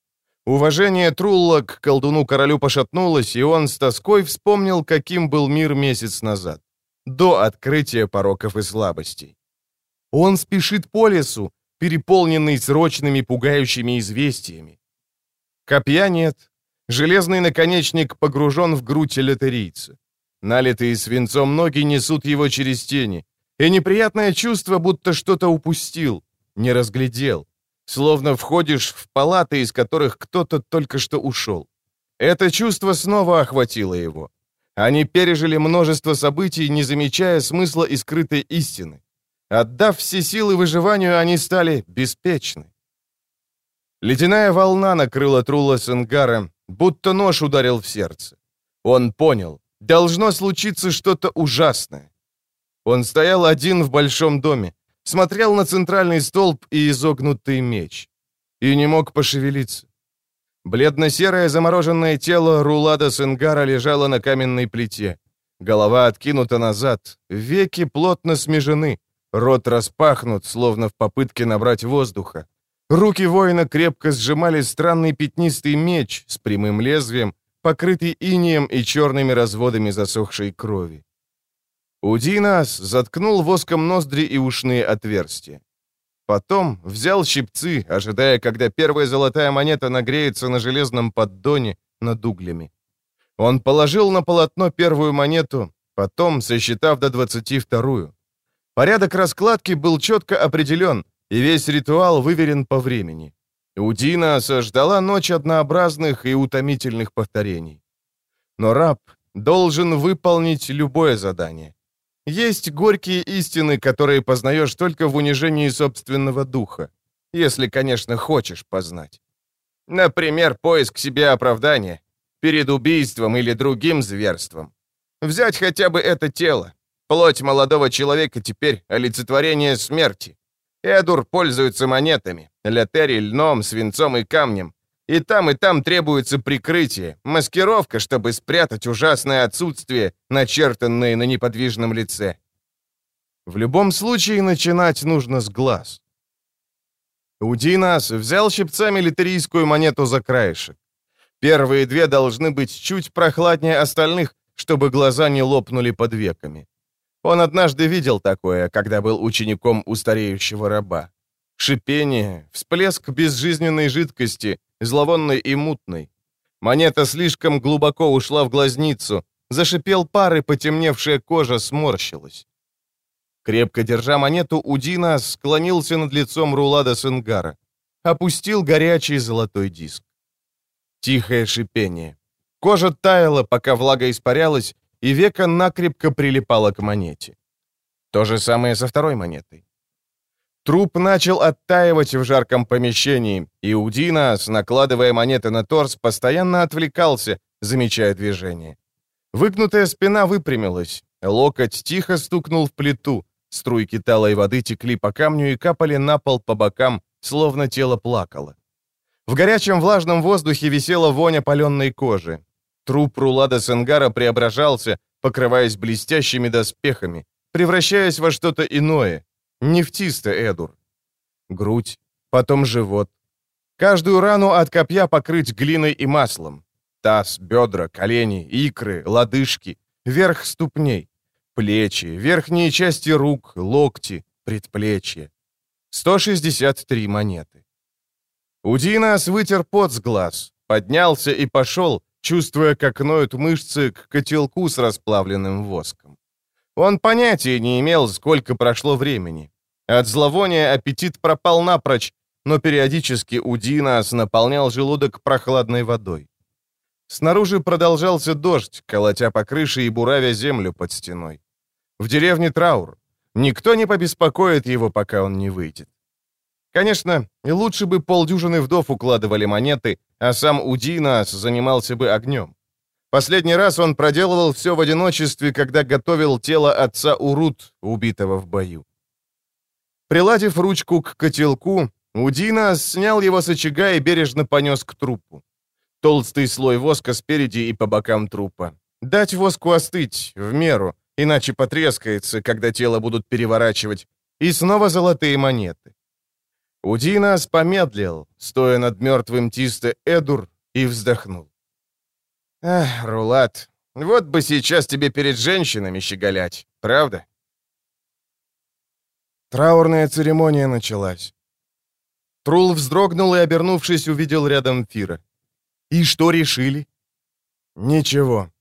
Уважение Трулла к колдуну-королю пошатнулось, и он с тоской вспомнил, каким был мир месяц назад, до открытия пороков и слабостей. Он спешит по лесу, переполненный срочными пугающими известиями. Копья нет. Железный наконечник погружен в грудь литерийца. Налитые свинцом ноги несут его через тени. И неприятное чувство, будто что-то упустил, не разглядел. Словно входишь в палаты, из которых кто-то только что ушел. Это чувство снова охватило его. Они пережили множество событий, не замечая смысла и скрытой истины. Отдав все силы выживанию, они стали беспечны. Ледяная волна накрыла Трула Сенгара, будто нож ударил в сердце. Он понял, должно случиться что-то ужасное. Он стоял один в большом доме, смотрел на центральный столб и изогнутый меч. И не мог пошевелиться. Бледно-серое замороженное тело Рулада Сенгара лежало на каменной плите. Голова откинута назад, веки плотно смежены, Рот распахнут, словно в попытке набрать воздуха. Руки воина крепко сжимали странный пятнистый меч с прямым лезвием, покрытый инеем и черными разводами засохшей крови. Удинас заткнул воском ноздри и ушные отверстия. Потом взял щипцы, ожидая, когда первая золотая монета нагреется на железном поддоне над углями. Он положил на полотно первую монету, потом, сосчитав до двадцати вторую. Порядок раскладки был четко определен, и весь ритуал выверен по времени. Удина осаждала ночь однообразных и утомительных повторений. Но раб должен выполнить любое задание. Есть горькие истины, которые познаешь только в унижении собственного духа, если, конечно, хочешь познать. Например, поиск себе оправдания перед убийством или другим зверством. Взять хотя бы это тело. Плоть молодого человека теперь олицетворение смерти. Эдур пользуется монетами, лятери льном, свинцом и камнем. И там, и там требуется прикрытие, маскировка, чтобы спрятать ужасное отсутствие, начертанное на неподвижном лице. В любом случае начинать нужно с глаз. Удинас взял щипцами литерийскую монету за краешек. Первые две должны быть чуть прохладнее остальных, чтобы глаза не лопнули под веками. Он однажды видел такое, когда был учеником у стареющего раба. Шипение, всплеск безжизненной жидкости, зловонной и мутной. Монета слишком глубоко ушла в глазницу, зашипел пар, и потемневшая кожа сморщилась. Крепко держа монету, Удина склонился над лицом Рулада Сенгара. Опустил горячий золотой диск. Тихое шипение. Кожа таяла, пока влага испарялась, и века накрепко прилипала к монете. То же самое со второй монетой. Труп начал оттаивать в жарком помещении, и Удинас, накладывая монеты на торс, постоянно отвлекался, замечая движение. Выгнутая спина выпрямилась, локоть тихо стукнул в плиту, струйки талой воды текли по камню и капали на пол по бокам, словно тело плакало. В горячем влажном воздухе висела воня паленной кожи. Труп Рулада Сенгара преображался, покрываясь блестящими доспехами, превращаясь во что-то иное. Нефтисто Эдур. Грудь, потом живот. Каждую рану от копья покрыть глиной и маслом. Таз, бедра, колени, икры, лодыжки, верх ступней, плечи, верхние части рук, локти, предплечья. 163 монеты. Удинас вытер пот с глаз, поднялся и пошел, чувствуя, как ноют мышцы к котелку с расплавленным воском. Он понятия не имел, сколько прошло времени. От зловония аппетит пропал напрочь, но периодически Удинас наполнял желудок прохладной водой. Снаружи продолжался дождь, колотя по крыше и буравя землю под стеной. В деревне траур. Никто не побеспокоит его, пока он не выйдет. Конечно, лучше бы полдюжины вдов укладывали монеты, а сам Удинас занимался бы огнем. Последний раз он проделывал все в одиночестве, когда готовил тело отца Урут, убитого в бою. Приладив ручку к котелку, Удина снял его с очага и бережно понес к трупу. Толстый слой воска спереди и по бокам трупа. Дать воску остыть, в меру, иначе потрескается, когда тело будут переворачивать. И снова золотые монеты. Удинас помедлил, стоя над мертвым Тисте Эдур, и вздохнул. «Эх, Рулат, вот бы сейчас тебе перед женщинами щеголять, правда?» Траурная церемония началась. Трул вздрогнул и, обернувшись, увидел рядом Фира. «И что решили?» «Ничего».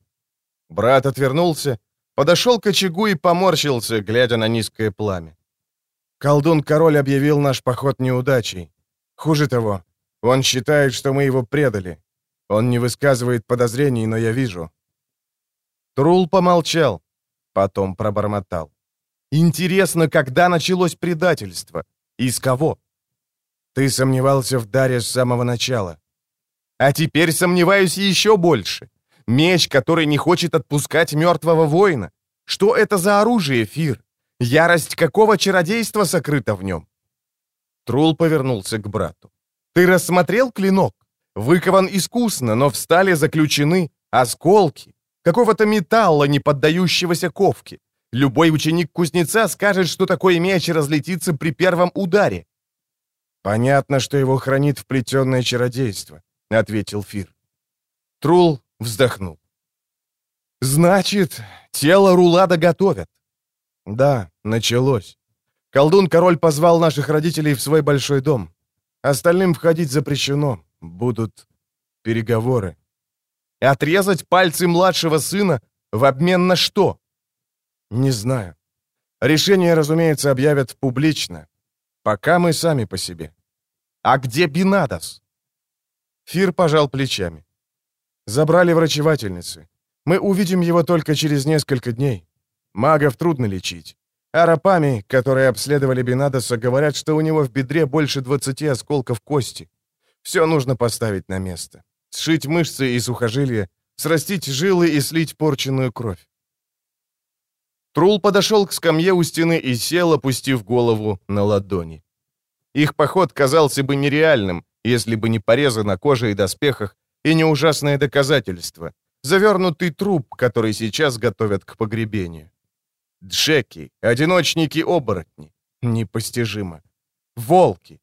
Брат отвернулся, подошел к очагу и поморщился, глядя на низкое пламя. Колдун-король объявил наш поход неудачей. Хуже того, он считает, что мы его предали. Он не высказывает подозрений, но я вижу». Трул помолчал, потом пробормотал. «Интересно, когда началось предательство? Из кого?» «Ты сомневался в даре с самого начала». «А теперь сомневаюсь еще больше. Меч, который не хочет отпускать мертвого воина. Что это за оружие, Фир? Ярость какого чародейства сокрыта в нем?» Трул повернулся к брату. «Ты рассмотрел клинок? Выкован искусно, но в стали заключены осколки, какого-то металла, не поддающегося ковке. Любой ученик кузнеца скажет, что такой меч разлетится при первом ударе. «Понятно, что его хранит вплетенное чародейство», — ответил Фир. Трул вздохнул. «Значит, тело Рулада готовят?» «Да, началось. Колдун-король позвал наших родителей в свой большой дом. Остальным входить запрещено. Будут переговоры. Отрезать пальцы младшего сына в обмен на что? Не знаю. Решение, разумеется, объявят публично. Пока мы сами по себе. А где Бинадос? Фир пожал плечами. Забрали врачевательницы. Мы увидим его только через несколько дней. Магов трудно лечить. Арапами, которые обследовали Бинадоса, говорят, что у него в бедре больше 20 осколков кости. Все нужно поставить на место. Сшить мышцы и сухожилия, срастить жилы и слить порченную кровь. Трул подошел к скамье у стены и сел, опустив голову на ладони. Их поход казался бы нереальным, если бы не порезы на коже и доспехах и не ужасное доказательство — завернутый труп, который сейчас готовят к погребению. Джеки, одиночники-оборотни. Непостижимо. Волки.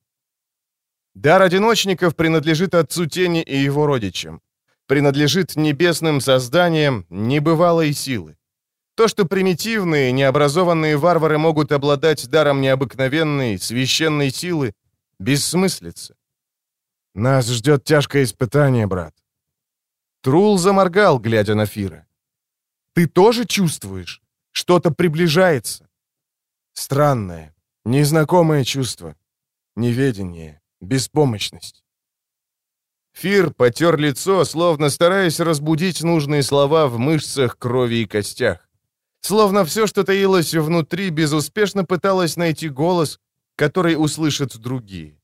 Дар одиночников принадлежит отцу тени и его родичам. Принадлежит небесным созданиям небывалой силы. То, что примитивные, необразованные варвары могут обладать даром необыкновенной, священной силы, бессмыслица. Нас ждет тяжкое испытание, брат. Трул заморгал, глядя на Фира. Ты тоже чувствуешь? Что-то приближается. Странное, незнакомое чувство. Неведение, беспомощность. Фир потер лицо, словно стараясь разбудить нужные слова в мышцах, крови и костях. Словно все, что таилось внутри, безуспешно пыталось найти голос, который услышат другие.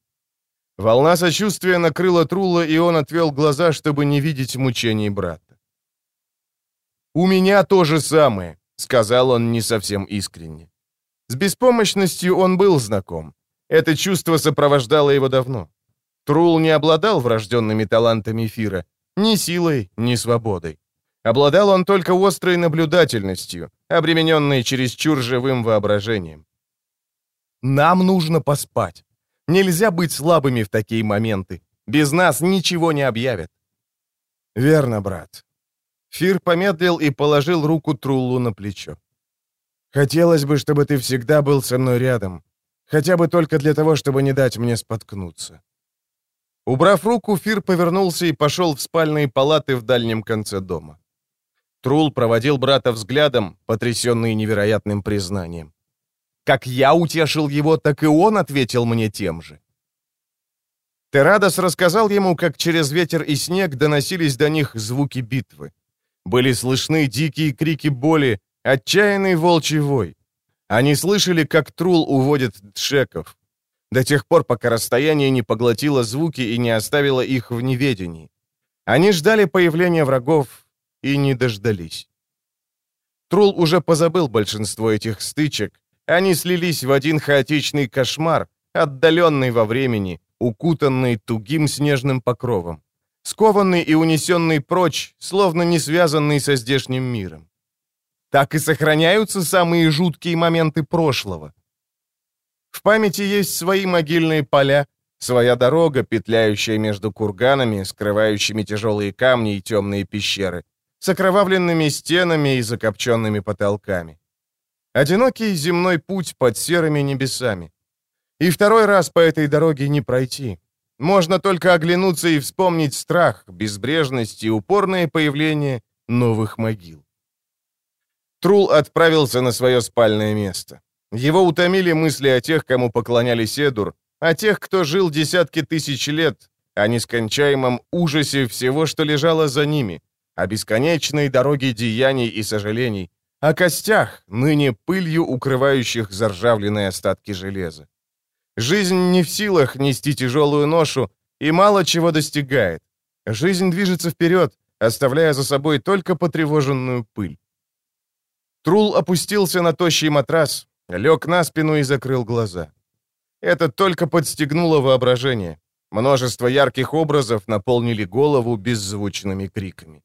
Волна сочувствия накрыла Трула, и он отвел глаза, чтобы не видеть мучений брата. «У меня то же самое», — сказал он не совсем искренне. С беспомощностью он был знаком. Это чувство сопровождало его давно. Трул не обладал врожденными талантами Фира, ни силой, ни свободой. Обладал он только острой наблюдательностью, обремененной чересчур живым воображением. «Нам нужно поспать. Нельзя быть слабыми в такие моменты. Без нас ничего не объявят». «Верно, брат». Фир помедлил и положил руку Труллу на плечо. «Хотелось бы, чтобы ты всегда был со мной рядом. Хотя бы только для того, чтобы не дать мне споткнуться». Убрав руку, Фир повернулся и пошел в спальные палаты в дальнем конце дома. Трул проводил брата взглядом, потрясенный невероятным признанием. Как я утешил его, так и он ответил мне тем же. Терадос рассказал ему, как через ветер и снег доносились до них звуки битвы. Были слышны дикие крики боли, отчаянный волчий вой. Они слышали, как Трул уводит дшеков. До тех пор, пока расстояние не поглотило звуки и не оставило их в неведении. Они ждали появления врагов, и не дождались. Трул уже позабыл большинство этих стычек, они слились в один хаотичный кошмар, отдаленный во времени, укутанный тугим снежным покровом, скованный и унесенный прочь, словно не связанный со здешним миром. Так и сохраняются самые жуткие моменты прошлого. В памяти есть свои могильные поля, своя дорога, петляющая между курганами, скрывающими тяжелые камни и темные пещеры, с окровавленными стенами и закопченными потолками. Одинокий земной путь под серыми небесами. И второй раз по этой дороге не пройти. Можно только оглянуться и вспомнить страх, безбрежность и упорное появление новых могил. Трул отправился на свое спальное место. Его утомили мысли о тех, кому поклонялись Эдур, о тех, кто жил десятки тысяч лет, о нескончаемом ужасе всего, что лежало за ними, о бесконечной дороге деяний и сожалений, о костях, ныне пылью укрывающих заржавленные остатки железа. Жизнь не в силах нести тяжелую ношу и мало чего достигает. Жизнь движется вперед, оставляя за собой только потревоженную пыль. Трул опустился на тощий матрас, лег на спину и закрыл глаза. Это только подстегнуло воображение. Множество ярких образов наполнили голову беззвучными криками.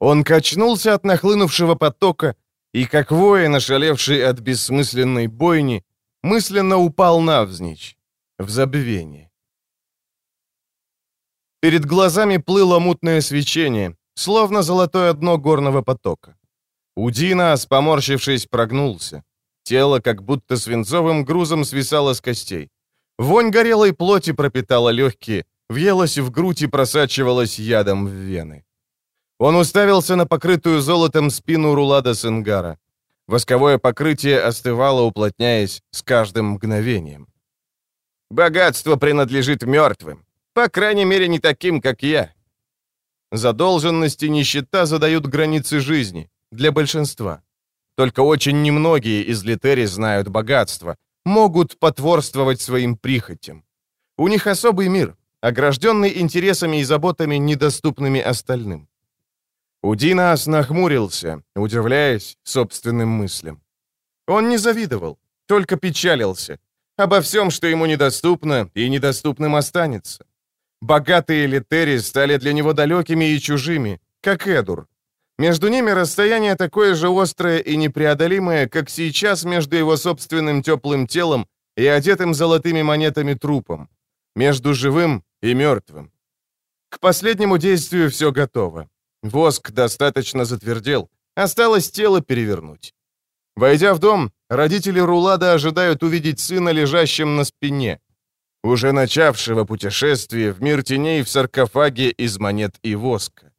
Он качнулся от нахлынувшего потока и, как воин, ошалевший от бессмысленной бойни, мысленно упал навзничь, в забвение. Перед глазами плыло мутное свечение, словно золотое дно горного потока. Удина, споморщившись, прогнулся. Тело как будто свинцовым грузом свисало с костей. Вонь горелой плоти пропитала легкие, въелась в грудь и просачивалась ядом в вены. Он уставился на покрытую золотом спину Рулада Сенгара. Восковое покрытие остывало, уплотняясь с каждым мгновением. «Богатство принадлежит мертвым. По крайней мере, не таким, как я». Задолженности и нищета задают границы жизни. Для большинства. Только очень немногие из Литери знают богатство, могут потворствовать своим прихотям. У них особый мир, огражденный интересами и заботами, недоступными остальным. Удинас нахмурился, удивляясь собственным мыслям. Он не завидовал, только печалился. Обо всем, что ему недоступно и недоступным останется. Богатые Литери стали для него далекими и чужими, как Эдур. Между ними расстояние такое же острое и непреодолимое, как сейчас между его собственным теплым телом и одетым золотыми монетами трупом. Между живым и мертвым. К последнему действию все готово. Воск достаточно затвердел. Осталось тело перевернуть. Войдя в дом, родители Рулада ожидают увидеть сына лежащим на спине, уже начавшего путешествие в мир теней в саркофаге из монет и воска.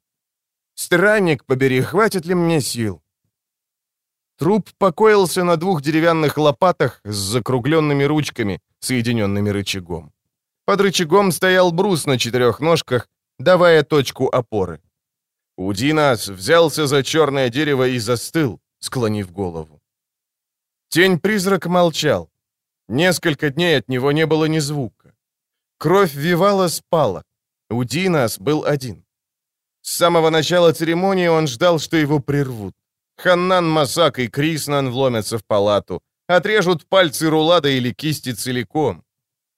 «Странник, побери, хватит ли мне сил?» Труп покоился на двух деревянных лопатах с закругленными ручками, соединенными рычагом. Под рычагом стоял брус на четырех ножках, давая точку опоры. Удинас взялся за черное дерево и застыл, склонив голову. Тень-призрак молчал. Несколько дней от него не было ни звука. Кровь Вивала спала. Удинас был один. С самого начала церемонии он ждал, что его прервут. Ханнан Масак и Криснан вломятся в палату, отрежут пальцы Рулада или кисти целиком.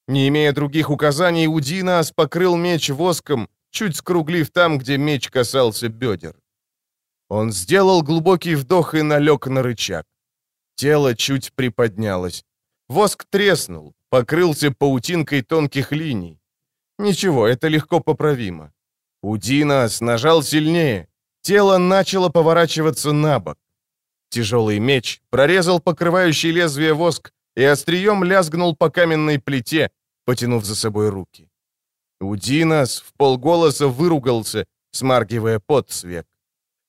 Не имея других указаний, Удинас покрыл меч воском, чуть скруглив там, где меч касался бедер. Он сделал глубокий вдох и налег на рычаг. Тело чуть приподнялось. Воск треснул, покрылся паутинкой тонких линий. Ничего, это легко поправимо. Удинас нажал сильнее. Тело начало поворачиваться на бок. Тяжелый меч прорезал покрывающий лезвие воск и острием лязгнул по каменной плите, потянув за собой руки. Удинас в полголоса выругался, смаргивая пот с век.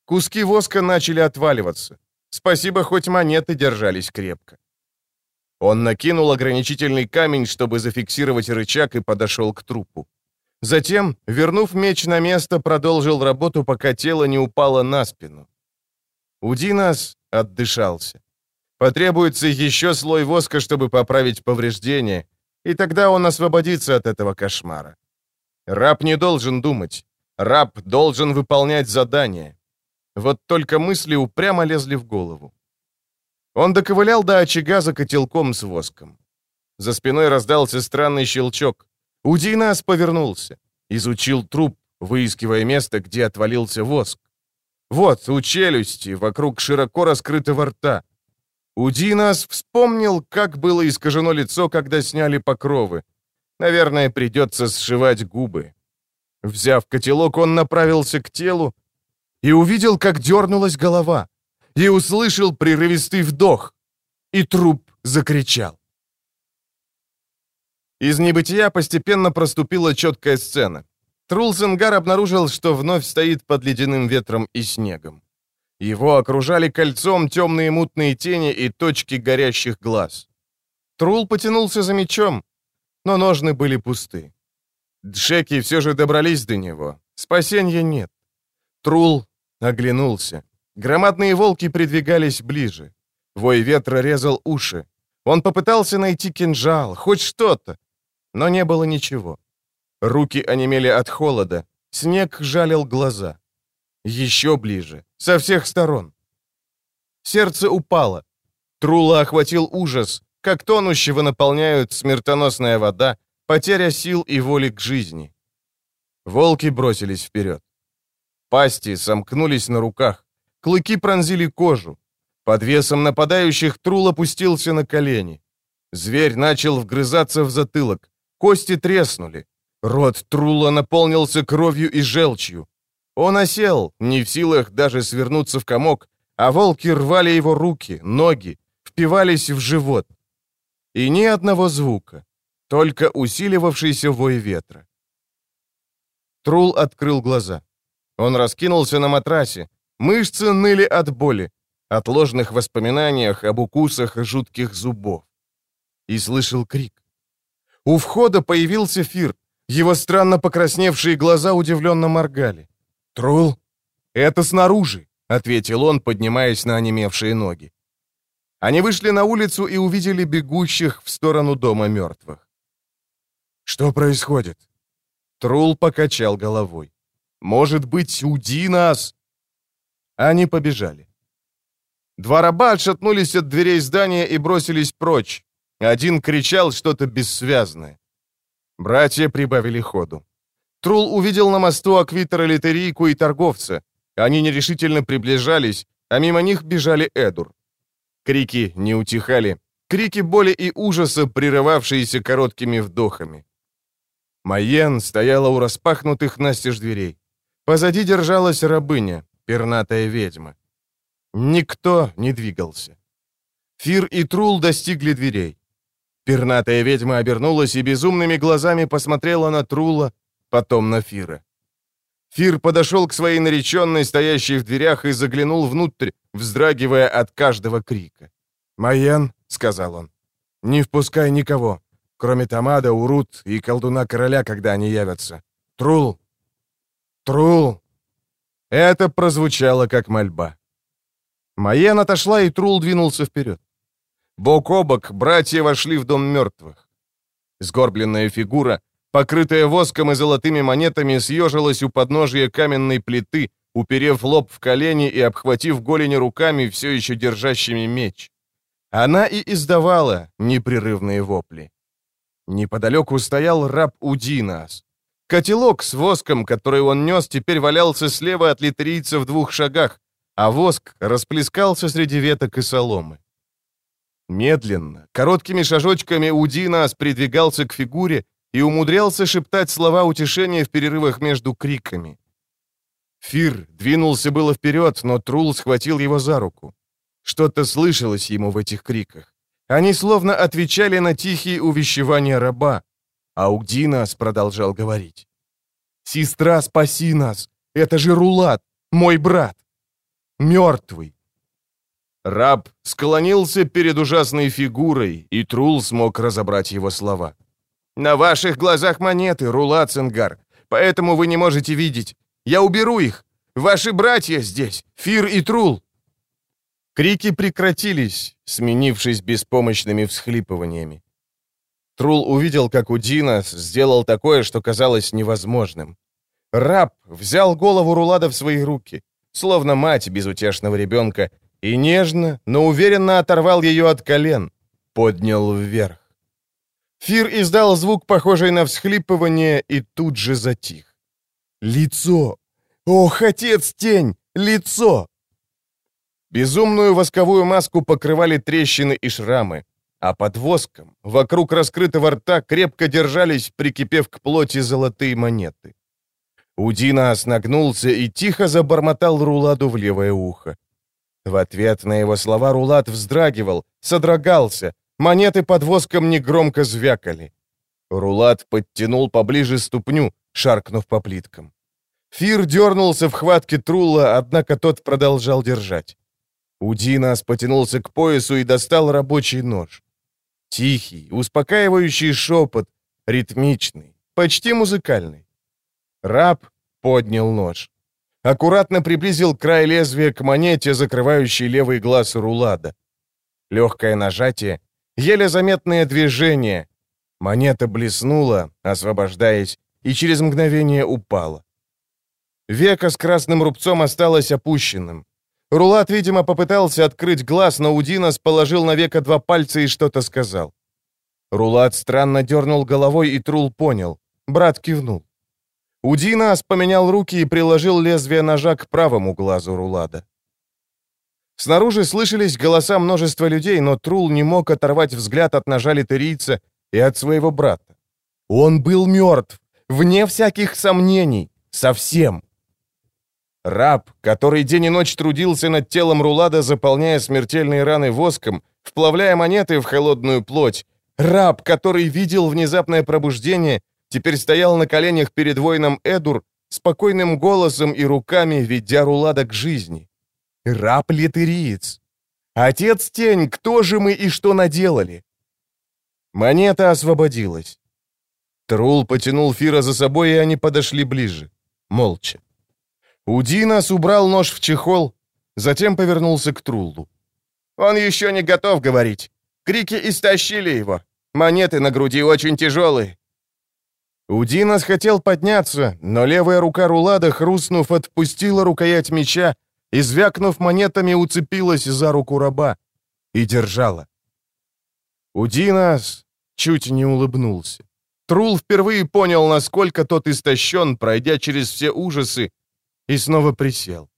Куски воска начали отваливаться. Спасибо, хоть монеты держались крепко. Он накинул ограничительный камень, чтобы зафиксировать рычаг, и подошел к трупу. Затем, вернув меч на место, продолжил работу, пока тело не упало на спину. Удинас отдышался. Потребуется еще слой воска, чтобы поправить повреждения, и тогда он освободится от этого кошмара. Раб не должен думать. Раб должен выполнять задание. Вот только мысли упрямо лезли в голову. Он доковылял до очага за котелком с воском. За спиной раздался странный щелчок. Удинас повернулся, изучил труп, выискивая место, где отвалился воск. Вот, у челюсти, вокруг широко раскрытого рта. Удинас вспомнил, как было искажено лицо, когда сняли покровы. Наверное, придется сшивать губы. Взяв котелок, он направился к телу и увидел, как дернулась голова, и услышал прерывистый вдох, и труп закричал. Из небытия постепенно проступила четкая сцена. Трулсенгар обнаружил, что вновь стоит под ледяным ветром и снегом. Его окружали кольцом темные мутные тени и точки горящих глаз. Трул потянулся за мечом, но ножны были пусты. Джеки все же добрались до него. Спасения нет. Трул оглянулся. Громадные волки придвигались ближе. Вой ветра резал уши. Он попытался найти кинжал, хоть что-то, но не было ничего. Руки онемели от холода, снег жалил глаза. Еще ближе, со всех сторон. Сердце упало. Трула охватил ужас, как тонущего наполняют смертоносная вода, потеря сил и воли к жизни. Волки бросились вперед. Пасти сомкнулись на руках, клыки пронзили кожу. Под весом нападающих Трул опустился на колени. Зверь начал вгрызаться в затылок, Кости треснули. Рот Трула наполнился кровью и желчью. Он осел, не в силах даже свернуться в комок, а волки рвали его руки, ноги, впивались в живот. И ни одного звука, только усиливавшийся вой ветра. Трул открыл глаза. Он раскинулся на матрасе. Мышцы ныли от боли, от ложных воспоминаниях об укусах жутких зубов. И слышал крик. У входа появился Фир. Его странно покрасневшие глаза удивленно моргали. «Трул?» «Это снаружи», — ответил он, поднимаясь на онемевшие ноги. Они вышли на улицу и увидели бегущих в сторону дома мертвых. «Что происходит?» Трул покачал головой. «Может быть, уди нас?» Они побежали. Два раба отшатнулись от дверей здания и бросились прочь. Один кричал что-то бессвязное. Братья прибавили ходу. Трул увидел на мосту аквитера литерийку и торговца. Они нерешительно приближались, а мимо них бежали Эдур. Крики не утихали. Крики боли и ужаса, прерывавшиеся короткими вдохами. Майен стояла у распахнутых настежь дверей. Позади держалась рабыня, пернатая ведьма. Никто не двигался. Фир и Трул достигли дверей. Пернатая ведьма обернулась и безумными глазами посмотрела на Трула, потом на Фира. Фир подошел к своей нареченной, стоящей в дверях, и заглянул внутрь, вздрагивая от каждого крика. «Майен», — сказал он, — «не впускай никого, кроме Тамада, Урут и колдуна короля, когда они явятся. Трул! Трул!» Это прозвучало как мольба. Майен отошла, и Трул двинулся вперед. Бок о бок братья вошли в дом мертвых. Сгорбленная фигура, покрытая воском и золотыми монетами, съежилась у подножия каменной плиты, уперев лоб в колени и обхватив голени руками, все еще держащими меч. Она и издавала непрерывные вопли. Неподалеку стоял раб Удинас. Котелок с воском, который он нес, теперь валялся слева от литерийца в двух шагах, а воск расплескался среди веток и соломы. Медленно, короткими шажочками Удинас придвигался к фигуре и умудрялся шептать слова утешения в перерывах между криками. Фир двинулся было вперед, но Трул схватил его за руку. Что-то слышалось ему в этих криках. Они словно отвечали на тихие увещевания раба. А Удинас продолжал говорить. «Сестра, спаси нас! Это же Рулат, мой брат! Мертвый, Раб склонился перед ужасной фигурой, и Трул смог разобрать его слова. «На ваших глазах монеты, Рула Цингар, поэтому вы не можете видеть. Я уберу их. Ваши братья здесь, Фир и Трул». Крики прекратились, сменившись беспомощными всхлипываниями. Трул увидел, как Удинас сделал такое, что казалось невозможным. Раб взял голову Рулада в свои руки, словно мать безутешного ребенка, и нежно, но уверенно оторвал ее от колен, поднял вверх. Фир издал звук, похожий на всхлипывание, и тут же затих. Лицо! Ох, отец-тень! Лицо! Безумную восковую маску покрывали трещины и шрамы, а под воском, вокруг раскрытого рта, крепко держались, прикипев к плоти, золотые монеты. Удина нагнулся и тихо забормотал Руладу в левое ухо. В ответ на его слова Рулад вздрагивал, содрогался, монеты под воском негромко звякали. Рулад подтянул поближе ступню, шаркнув по плиткам. Фир дернулся в хватке Трула, однако тот продолжал держать. Удинас потянулся к поясу и достал рабочий нож. Тихий, успокаивающий шепот, ритмичный, почти музыкальный. Раб поднял нож. Аккуратно приблизил край лезвия к монете, закрывающей левый глаз Рулада. Легкое нажатие, еле заметное движение. Монета блеснула, освобождаясь, и через мгновение упала. Века с красным рубцом осталось опущенным. Рулат, видимо, попытался открыть глаз, но Удинос положил на века два пальца и что-то сказал. Рулат странно дернул головой, и Трул понял. Брат кивнул. Удинос поменял руки и приложил лезвие ножа к правому глазу Рулада. Снаружи слышались голоса множества людей, но Трул не мог оторвать взгляд от ножа литерийца и от своего брата. Он был мертв, вне всяких сомнений, совсем. Раб, который день и ночь трудился над телом Рулада, заполняя смертельные раны воском, вплавляя монеты в холодную плоть. Раб, который видел внезапное пробуждение, теперь стоял на коленях перед воином Эдур, спокойным голосом и руками ведя Рулада к жизни. Раб-литериец. Отец-тень, кто же мы и что наделали? Монета освободилась. Трул потянул Фира за собой, и они подошли ближе. Молча. Удинас убрал нож в чехол, затем повернулся к Труллу. «Он еще не готов говорить. Крики истощили его. Монеты на груди очень тяжелые». Удинас хотел подняться, но левая рука Рулада, хрустнув, отпустила рукоять меча и, звякнув монетами, уцепилась за руку раба и держала. Удинас чуть не улыбнулся. Трул впервые понял, насколько тот истощен, пройдя через все ужасы, и снова присел.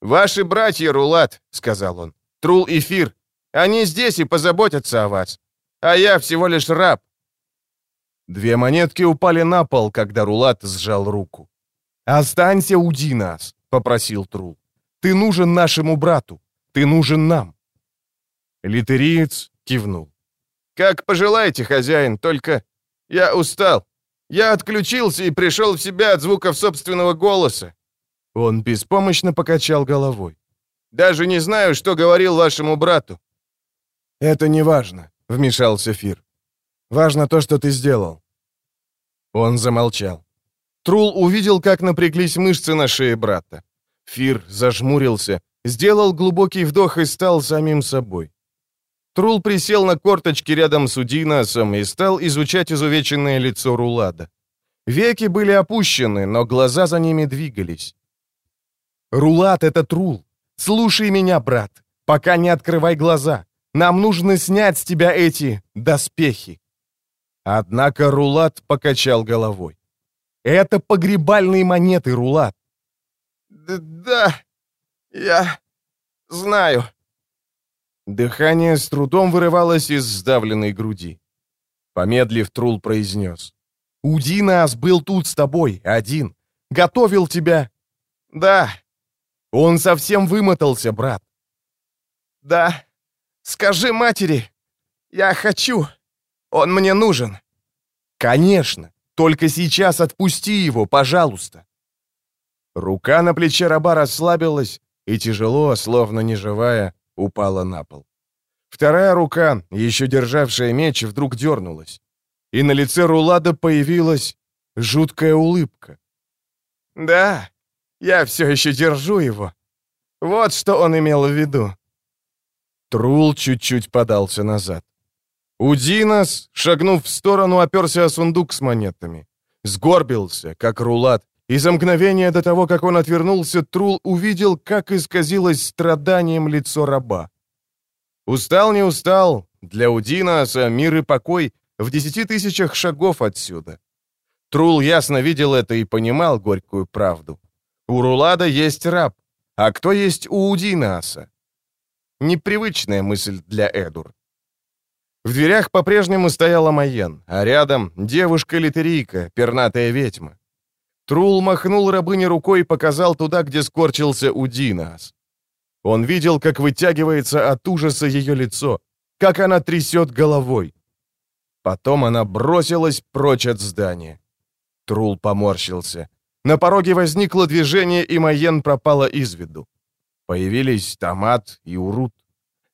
«Ваши братья, Рулат», — сказал он, — «Трул и Фир, они здесь и позаботятся о вас, а я всего лишь раб». Две монетки упали на пол, когда Рулат сжал руку. «Останься, уди нас», — попросил Трул. «Ты нужен нашему брату, ты нужен нам». Литериец кивнул. «Как пожелаете, хозяин, только я устал. Я отключился и пришел в себя от звуков собственного голоса. Он беспомощно покачал головой. «Даже не знаю, что говорил вашему брату». «Это не важно», — вмешался Фир. «Важно то, что ты сделал». Он замолчал. Трул увидел, как напряглись мышцы на шее брата. Фир зажмурился, сделал глубокий вдох и стал самим собой. Трул присел на корточки рядом с Удинасом и стал изучать изувеченное лицо Рулада. Веки были опущены, но глаза за ними двигались. Рулат — это Трул. Слушай меня, брат, пока не открывай глаза. Нам нужно снять с тебя эти доспехи. Однако Рулат покачал головой. Это погребальные монеты, Рулат. Да, я знаю. Дыхание с трудом вырывалось из сдавленной груди. Помедлив, Трул произнес. «Удинас был тут с тобой, один. Готовил тебя». «Да, он совсем вымотался, брат. Да. Скажи матери. Я хочу. Он мне нужен. Конечно. Только сейчас отпусти его, пожалуйста. Рука на плече раба расслабилась и тяжело, словно неживая, упала на пол. Вторая рука, еще державшая меч, вдруг дернулась. И на лице Рулада появилась жуткая улыбка. «Да, я все еще держу его. Вот что он имел в виду». Трул чуть-чуть подался назад. Удинас, шагнув в сторону, оперся о сундук с монетами. Сгорбился, как рулат, И за мгновение до того, как он отвернулся, Трул увидел, как исказилось страданием лицо раба. Устал, не устал, для Удинаса мир и покой в десяти тысячах шагов отсюда. Трул ясно видел это и понимал горькую правду. У Рулада есть раб, а кто есть у Удинаса? Непривычная мысль для Эдур. В дверях по-прежнему стояла Майен, а рядом девушка-литерийка, пернатая ведьма. Трул махнул рабыне рукой и показал туда, где скорчился Удинас. Он видел, как вытягивается от ужаса ее лицо, как она трясет головой. Потом она бросилась прочь от здания. Трул поморщился. На пороге возникло движение, и Майен пропала из виду. Появились Томат и Урут.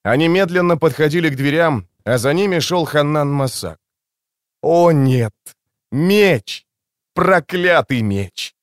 Они медленно подходили к дверям, а за ними шел Ханнан Масак. «О, нет! Меч! Проклятый меч!»